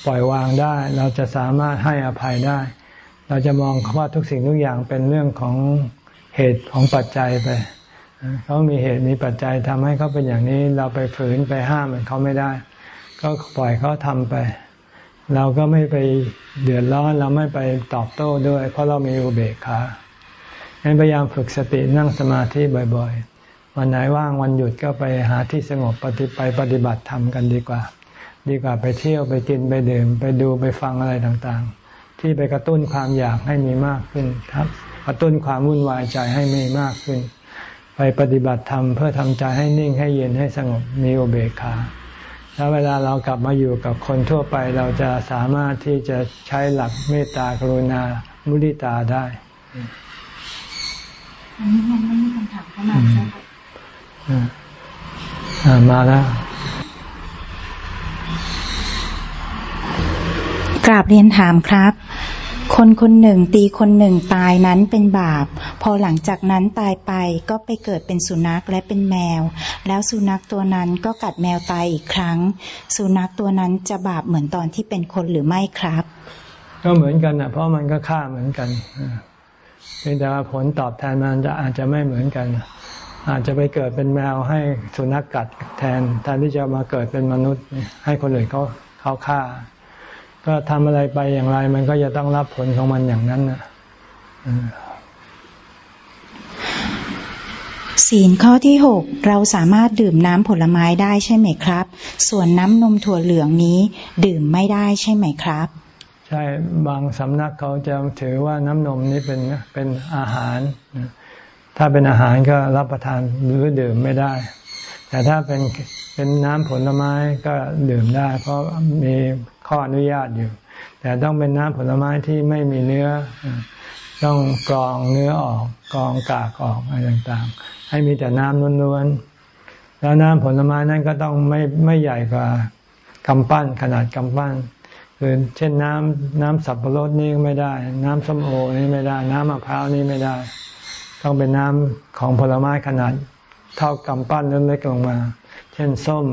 ปล่อยวางได้ เราจะสามารถให้อภัยได้ เราจะมองว่าทุกสิ่งทุกอย่างเป็นเรื่องของเหตุของปัจจัยไป เขามีเหตุมีปัจจัยทำให้เขาเป็นอย่างนี้ เราไปฝืนไปห้ามมันเขาไม่ได้ ก็ปล่อยเขาทำไป เราก็ไม่ไปเดือดร้อนเราไม่ไปตอบโต้ด้วย เพราะเรามีอุเบกขางั้นพยายามฝึกสตินั่งสมาธิบ่อยๆ วันไหนว่างวันหยุดก็ไปหาที่สงบปฏิไปปฏิบัติธรรมกันดีกว่า ดีกว่าไปเที่ยวไปกินไปดื่ม ไปดูไปฟังอะไรต่างๆ ที่ไปกระตุ้นความอยากให้มีมากขึ้นครับพระตุ้นความวุ่นวายใจให้มีมากขึ้น ไปปฏิบัติธรรมเพื่อทำใจให้นิ่งให้เย็นให้สงบมีอุเบกขาแล้วเวลาเรากลับมาอยู่กับคนทั่วไปเราจะสามารถที่จะใช้หลักเมตตากรุณามุทิตาได้อันนี้ยังไม่มีคำถามเข้ามาใช่ไหมมาแล้ว กราบเรียนถามครับ คนคนหนึ่งตีคนหนึ่งตายนั้นเป็นบาป พอหลังจากนั้นตายไปก็ไปเกิดเป็นสุนัขและเป็นแมว แล้วสุนัขตัวนั้นก็กัดแมวตายอีกครั้ง สุนัขตัวนั้นจะบาปเหมือนตอนที่เป็นคนหรือไม่ครับ ก็เหมือนกันนะเพราะมันก็ฆ่าเหมือนกันเพียงแต่ว่าผลตอบแทนมันจะอาจจะไม่เหมือนกัน อาจจะไปเกิดเป็นแมวให้สุนัขกกัดแทนแทนที่จะมาเกิดเป็นมนุษย์ให้คนอื่นเขาเขาฆ่า ก็ทำอะไรไปอย่างไร มันก็จะต้องรับผลของมันอย่างนั้นนะศีลข้อที่หกเราสามารถดื่มน้ำผลไม้ได้ใช่ไหมครับ ส่วนน้ำนมถั่วเหลืองนี้ ดื่มไม่ได้ใช่ไหมครับ ใช่บางสำนักเขาจะถือว่าน้ำนมนี้เป็นเป็นอาหาร ถ้าเป็นอาหารก็รับประทานหรือดื่มไม่ได้ แต่ถ้าเป็น เป็นน้ำผลไม้ก็ดื่มได้ เพราะมีข้ออนุญาตอยู่ แต่ต้องเป็นน้ำผลไม้ที่ไม่มีเนื้อ ต้องกรองเนื้อออกกรองกากออกอะไรต่างๆ ให้มีแต่น้ำล้วนๆ แล้วน้ำผลไม้นั้นก็ต้องไม่ไม่ใหญ่กว่ากำปั้นขนาดกำปั้นคือเช่นน้ำน้ำสับปะรดนี่ไม่ได้ น้ำส้มโอนี่ไม่ได้ น้ำมะพร้าวนี่ไม่ได้ ต้องเป็นน้ำของผลไม้ขนาดเท่ากำปั้นเล็กๆลงมา ช่นส้ม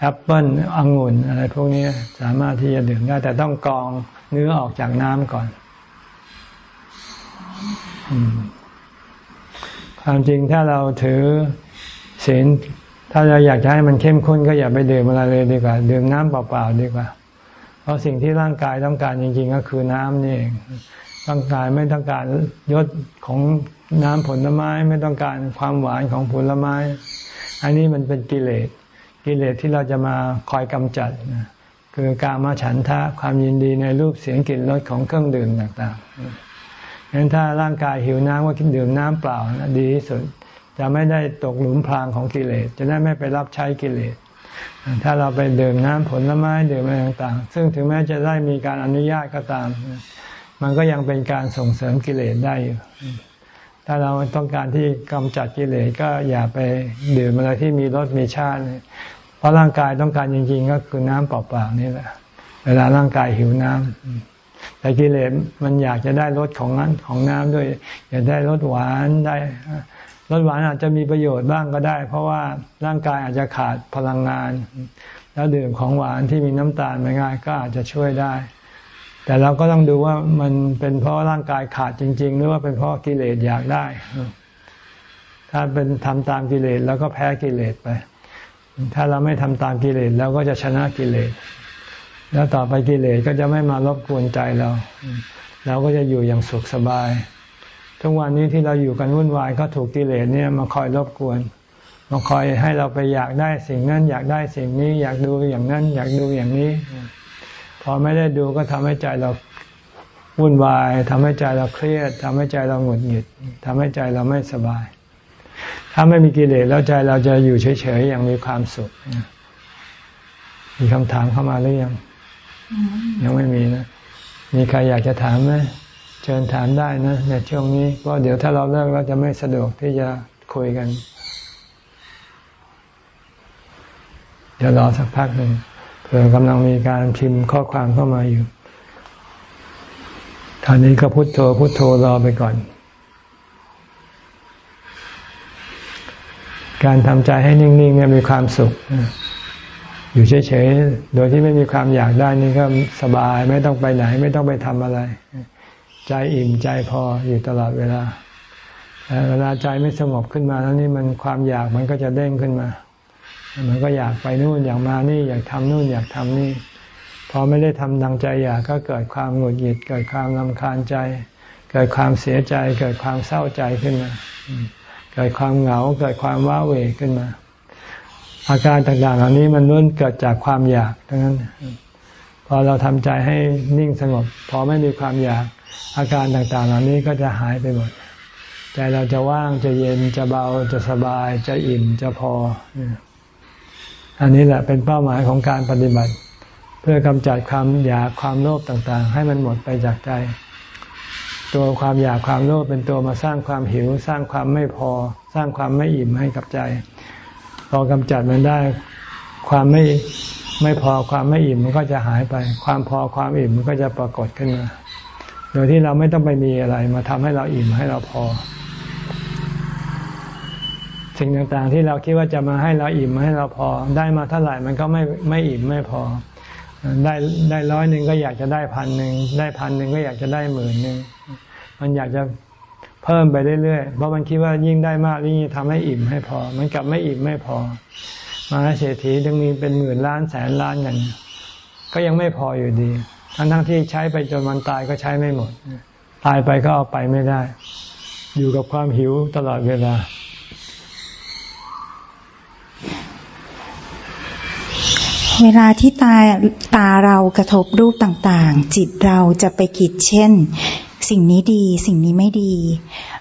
แอปเปิลองุ่นอะไรพวกนี้สามารถที่จะดื่มได้ แต่ต้องกรองเนื้อออกจากน้ำก่อนความจริงถ้าเราถือศีลถ้าเราอยากจะให้มันเข้มข้นก็อย่าไปดื่มอะไรเลยดีกว่า ดื่มน้ำเปล่าๆดีกว่า เพราะสิ่งที่ร่างกายต้องการจริงๆ ก็คือน้ำนี่เองร่างกายไม่ต้องการยศของน้ำผลไม้ ไม่ต้องการความหวานของผลไม้ อันนี้มันเป็นกิเลสกิเลสที่เราจะมาคอยกำจัดคือการมาฉันทะความยินดีในรูปเสียงกลิ่นรสของเครื่องดื่มต่างๆงั้นถ้าร่างกายหิวน้ำก็กินดื่มน้ำเปล่านะดีที่สุดจะไม่ได้ตกหลุมพรางของกิเลสจะได้ไม่ไปรับใช้กิเลสถ้าเราไปดื่มน้ำผลไม้ดื่มอะไรต่างๆ ซึ่งถึงแม้จะได้มีการอนุญาตก็ตาม มันก็ยังเป็นการส่งเสริมกิเลสได้อยู่ ถ้าเราต้องการที่กำจัดกิเลสก็อย่าไปดื่มอะไรที่มีรสมีชาติ เพราะร่างกายต้องการจริง ๆ ก็คือน้ำเปล่าๆนี่แหละ เวลาร่างกายหิวน้ำแต่กิเลสมันอยากจะได้รสของนั้นของน้ำด้วย อยากได้รสหวานได้รสหวานอาจจะมีประโยชน์บ้างก็ได้ เพราะว่าร่างกายอาจจะขาดพลังงาน แล้วดื่มของหวานที่มีน้ำตาลไม่ง่ายก็อาจจะช่วยได้ แต่เราก็ต้องดูว่ามันเป็นเพราะร่างกายขาดจริง ๆ หรือว่าเป็นเพราะกิเลสอยากได้ ถ้าเป็นทำตามกิเลสแล้วก็แพ้กิเลสไป ถ้าเราไม่ทำตามกิเลสเราก็จะชนะกิเลส แล้วต่อไปกิเลสก็จะไม่มารบกวนใจเรา เราก็จะอยู่อย่างสุขสบาย ทุกวันนี้ที่เราอยู่กันวุ่นวายก็ถูกกิเลสเนี่ยมาคอยรบกวนมาคอยให้เราไปอยากได้สิ่งนั้นอยากได้สิ่งนี้ อยากดูอย่างนั้น อยากดูอย่างนี้ พอไม่ได้ดูก็ทำให้ใจเราวุ่นวายทำให้ใจเราเครียดทำให้ใจเราหงุดหงิดทำให้ใจเราไม่สบาย ถ้าไม่มีกิเลสแล้วใจเราจะอยู่เฉยๆอย่างมีความสุข มีคำถามเข้ามาหรือยัง ยังไม่มีนะ มีใครอยากจะถามไหมเชิญถามได้นะในช่วงนี้เพราะเดี๋ยวถ้าเราเลิกเราจะไม่สะดวกที่จะคุยกัน เดี๋ยวรอสักพักหนึ่ง ผื่อกำลังมีการพิมพ์ข้อความเข้ามาอยู่ท่านี้ก็พุโทโธพุโทโธรอไปก่อน การทำใจให้นิ่งๆเนี่ยมีความสุข อยู่เฉยๆ โดยที่ไม่มีความอยากได้นี่ก็สบายไม่ต้องไปไหน ไม่ต้องไปทำอะไร ใจอิ่มใจพออยู่ตลอดเวลาเวลาใจไม่สงบขึ้นมาแล้วนี่มันความอยากมันก็จะเด้งขึ้นมา มันก็อยากไปนู่นอยากมานี่อยากทำนู่นอยากทำนี่ พอไม่ได้ทำดังใจอยากก็เกิดความหงุดหงิด เกิดความลำคาญใจ เกิดความเสียใจ เกิดความเศร้าใจขึ้นมา เกิดความเหงา เกิดความว้าเหวขึ้นมา อาการต่างๆเหล่านี้มันล้วนเกิดจากความอยากทั้งนั้น พอเราทำใจให้นิ่งสงบ พอไม่มีความอยาก อาการต่างๆ เหล่านี้ก็จะหายไปหมดใจเราจะว่างจะเย็นจะเบาจะสบายจะอิ่มจะพอ อันนี้แหละเป็นเป้าหมายของการปฏิบัติ เพื่อกำจัดความอยากความโลภต่างๆ ให้มันหมดไปจากใจ ตัวความอยากความโลภเป็นตัวมาสร้างความหิว สร้างความไม่พอ สร้างความไม่อิ่มให้กับใจ พอกำจัดมันได้ ความไม่ไม่พอความไม่อิ่มมันก็จะหายไป ความพอความอิ่มมันก็จะปรากฏขึ้นมาโดยที่เราไม่ต้องไปมีอะไรมาทำให้เราอิ่มให้เราพอ สิ่งต่างๆ ที่เราคิดว่าจะมาให้เราอิ่มให้เราพอ ได้มาเท่าไหร่มันก็ไม่ไม่อิ่มไม่พอ ได้ได้ร้อยหนึ่งก็อยากจะได้พันหนึ่งได้พันหนึ่งก็อยากจะได้หมื่นหนึ่งมันอยากจะเพิ่มไปเรื่อยๆเพราะมันคิดว่ายิ่งได้มากยิ่งทำให้อิ่มให้พอ มันกลับไม่อิ่มไม่พอมาเศรษฐีถึงมีเป็นหมื่นล้านแสนล้านเงินก็ยังไม่พออยู่ดี ทั้งทั้งที่ใช้ไปจนวันตายก็ใช้ไม่หมด ตายไปก็เอาไปไม่ได้ อยู่กับความหิวตลอดเวลา เวลาที่ตาตาเรากระทบรูปต่างๆ จิตเราจะไปคิดเช่น สิ่งนี้ดีสิ่งนี้ไม่ดี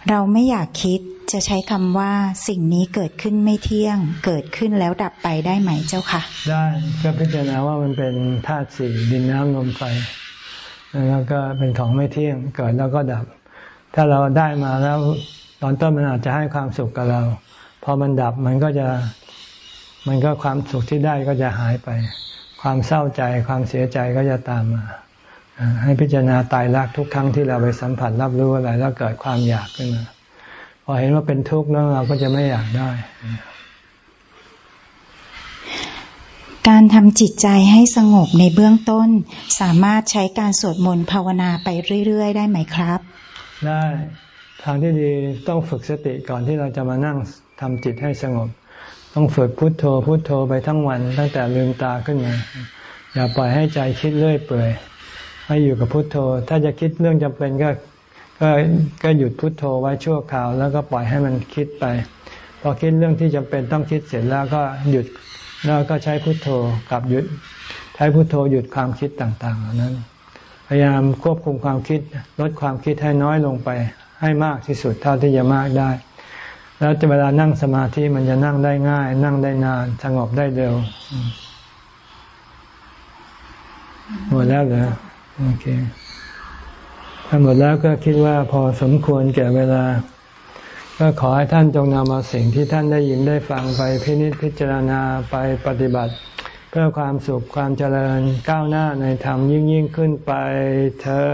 เราไม่อยากคิดจะใช้คำว่าสิ่งนี้เกิดขึ้นไม่เที่ยง เกิดขึ้นแล้วดับไปได้ไหมเจ้าค่ะได้ก็พิจารณาว่ามันเป็นธาตุสี่ดินน้ำลมไฟแล้วก็เป็นของไม่เที่ยงเกิดแล้วก็ดับ ถ้าเราได้มาแล้วตอนต้นมันอาจจะให้ความสุขกับเรา พอมันดับมันก็จะ มันก็ความสุขที่ได้ก็จะหายไป ความเศร้าใจความเสียใจก็จะตามมา ให้พิจารณาตายรักทุกครั้งที่เราไปสัมผัสรับรู้อะไรแล้วเกิดความอยากขึ้นมาพอเห็นว่าเป็นทุกข์แล้วเราก็จะไม่อยากได้ การทำจิตใจให้สงบในเบื้องต้น สามารถใช้การสวดมนต์ภาวนาไปเรื่อย ๆ ได้ไหมครับ ได้ทางที่ดีต้องฝึกสติก่อนที่เราจะมานั่งทำจิตให้สงบ ต้องฝึกพุทโธพุทโธไปทั้งวันตั้งแต่ลืมตาขึ้นมา อย่าปล่อยให้ใจคิดเรื่อยเปื่อยให้อยู่กับพุทโธ ถ้าจะคิดเรื่องจำเป็นก็ก็ก็หยุดพุดโทโธไว้ชั่วคราว แล้วก็ปล่อยให้มันคิดไป พอคิดเรื่องที่จำเป็นต้องคิดเสร็จแล้วก็หยุดแล้วก็ใช้พุโทโธกับหยุด ใช้พุโทโธหยุดความคิดต่างๆเหล่านั้น พยายามควบคุมความคิดลดความคิดให้น้อยลงไป ให้มากที่สุดเท่าที่จะมากได้ แล้วเวลานั่งสมาธิมันจะนั่งได้ง่าย นั่งได้นานสงบได้เร็วหมดแล้วเหรอโอเคทั้งหมดแล้วก็คิดว่าพอสมควรแก่เวลา ก็ขอให้ท่านจงนำเอาสิ่งที่ท่านได้ยินได้ฟังไปพินิจพิจารณาไปปฏิบัติ เพื่อความสุขความเจริญก้าวหน้าในธรรมยิ่งยิ่งขึ้นไปเธอ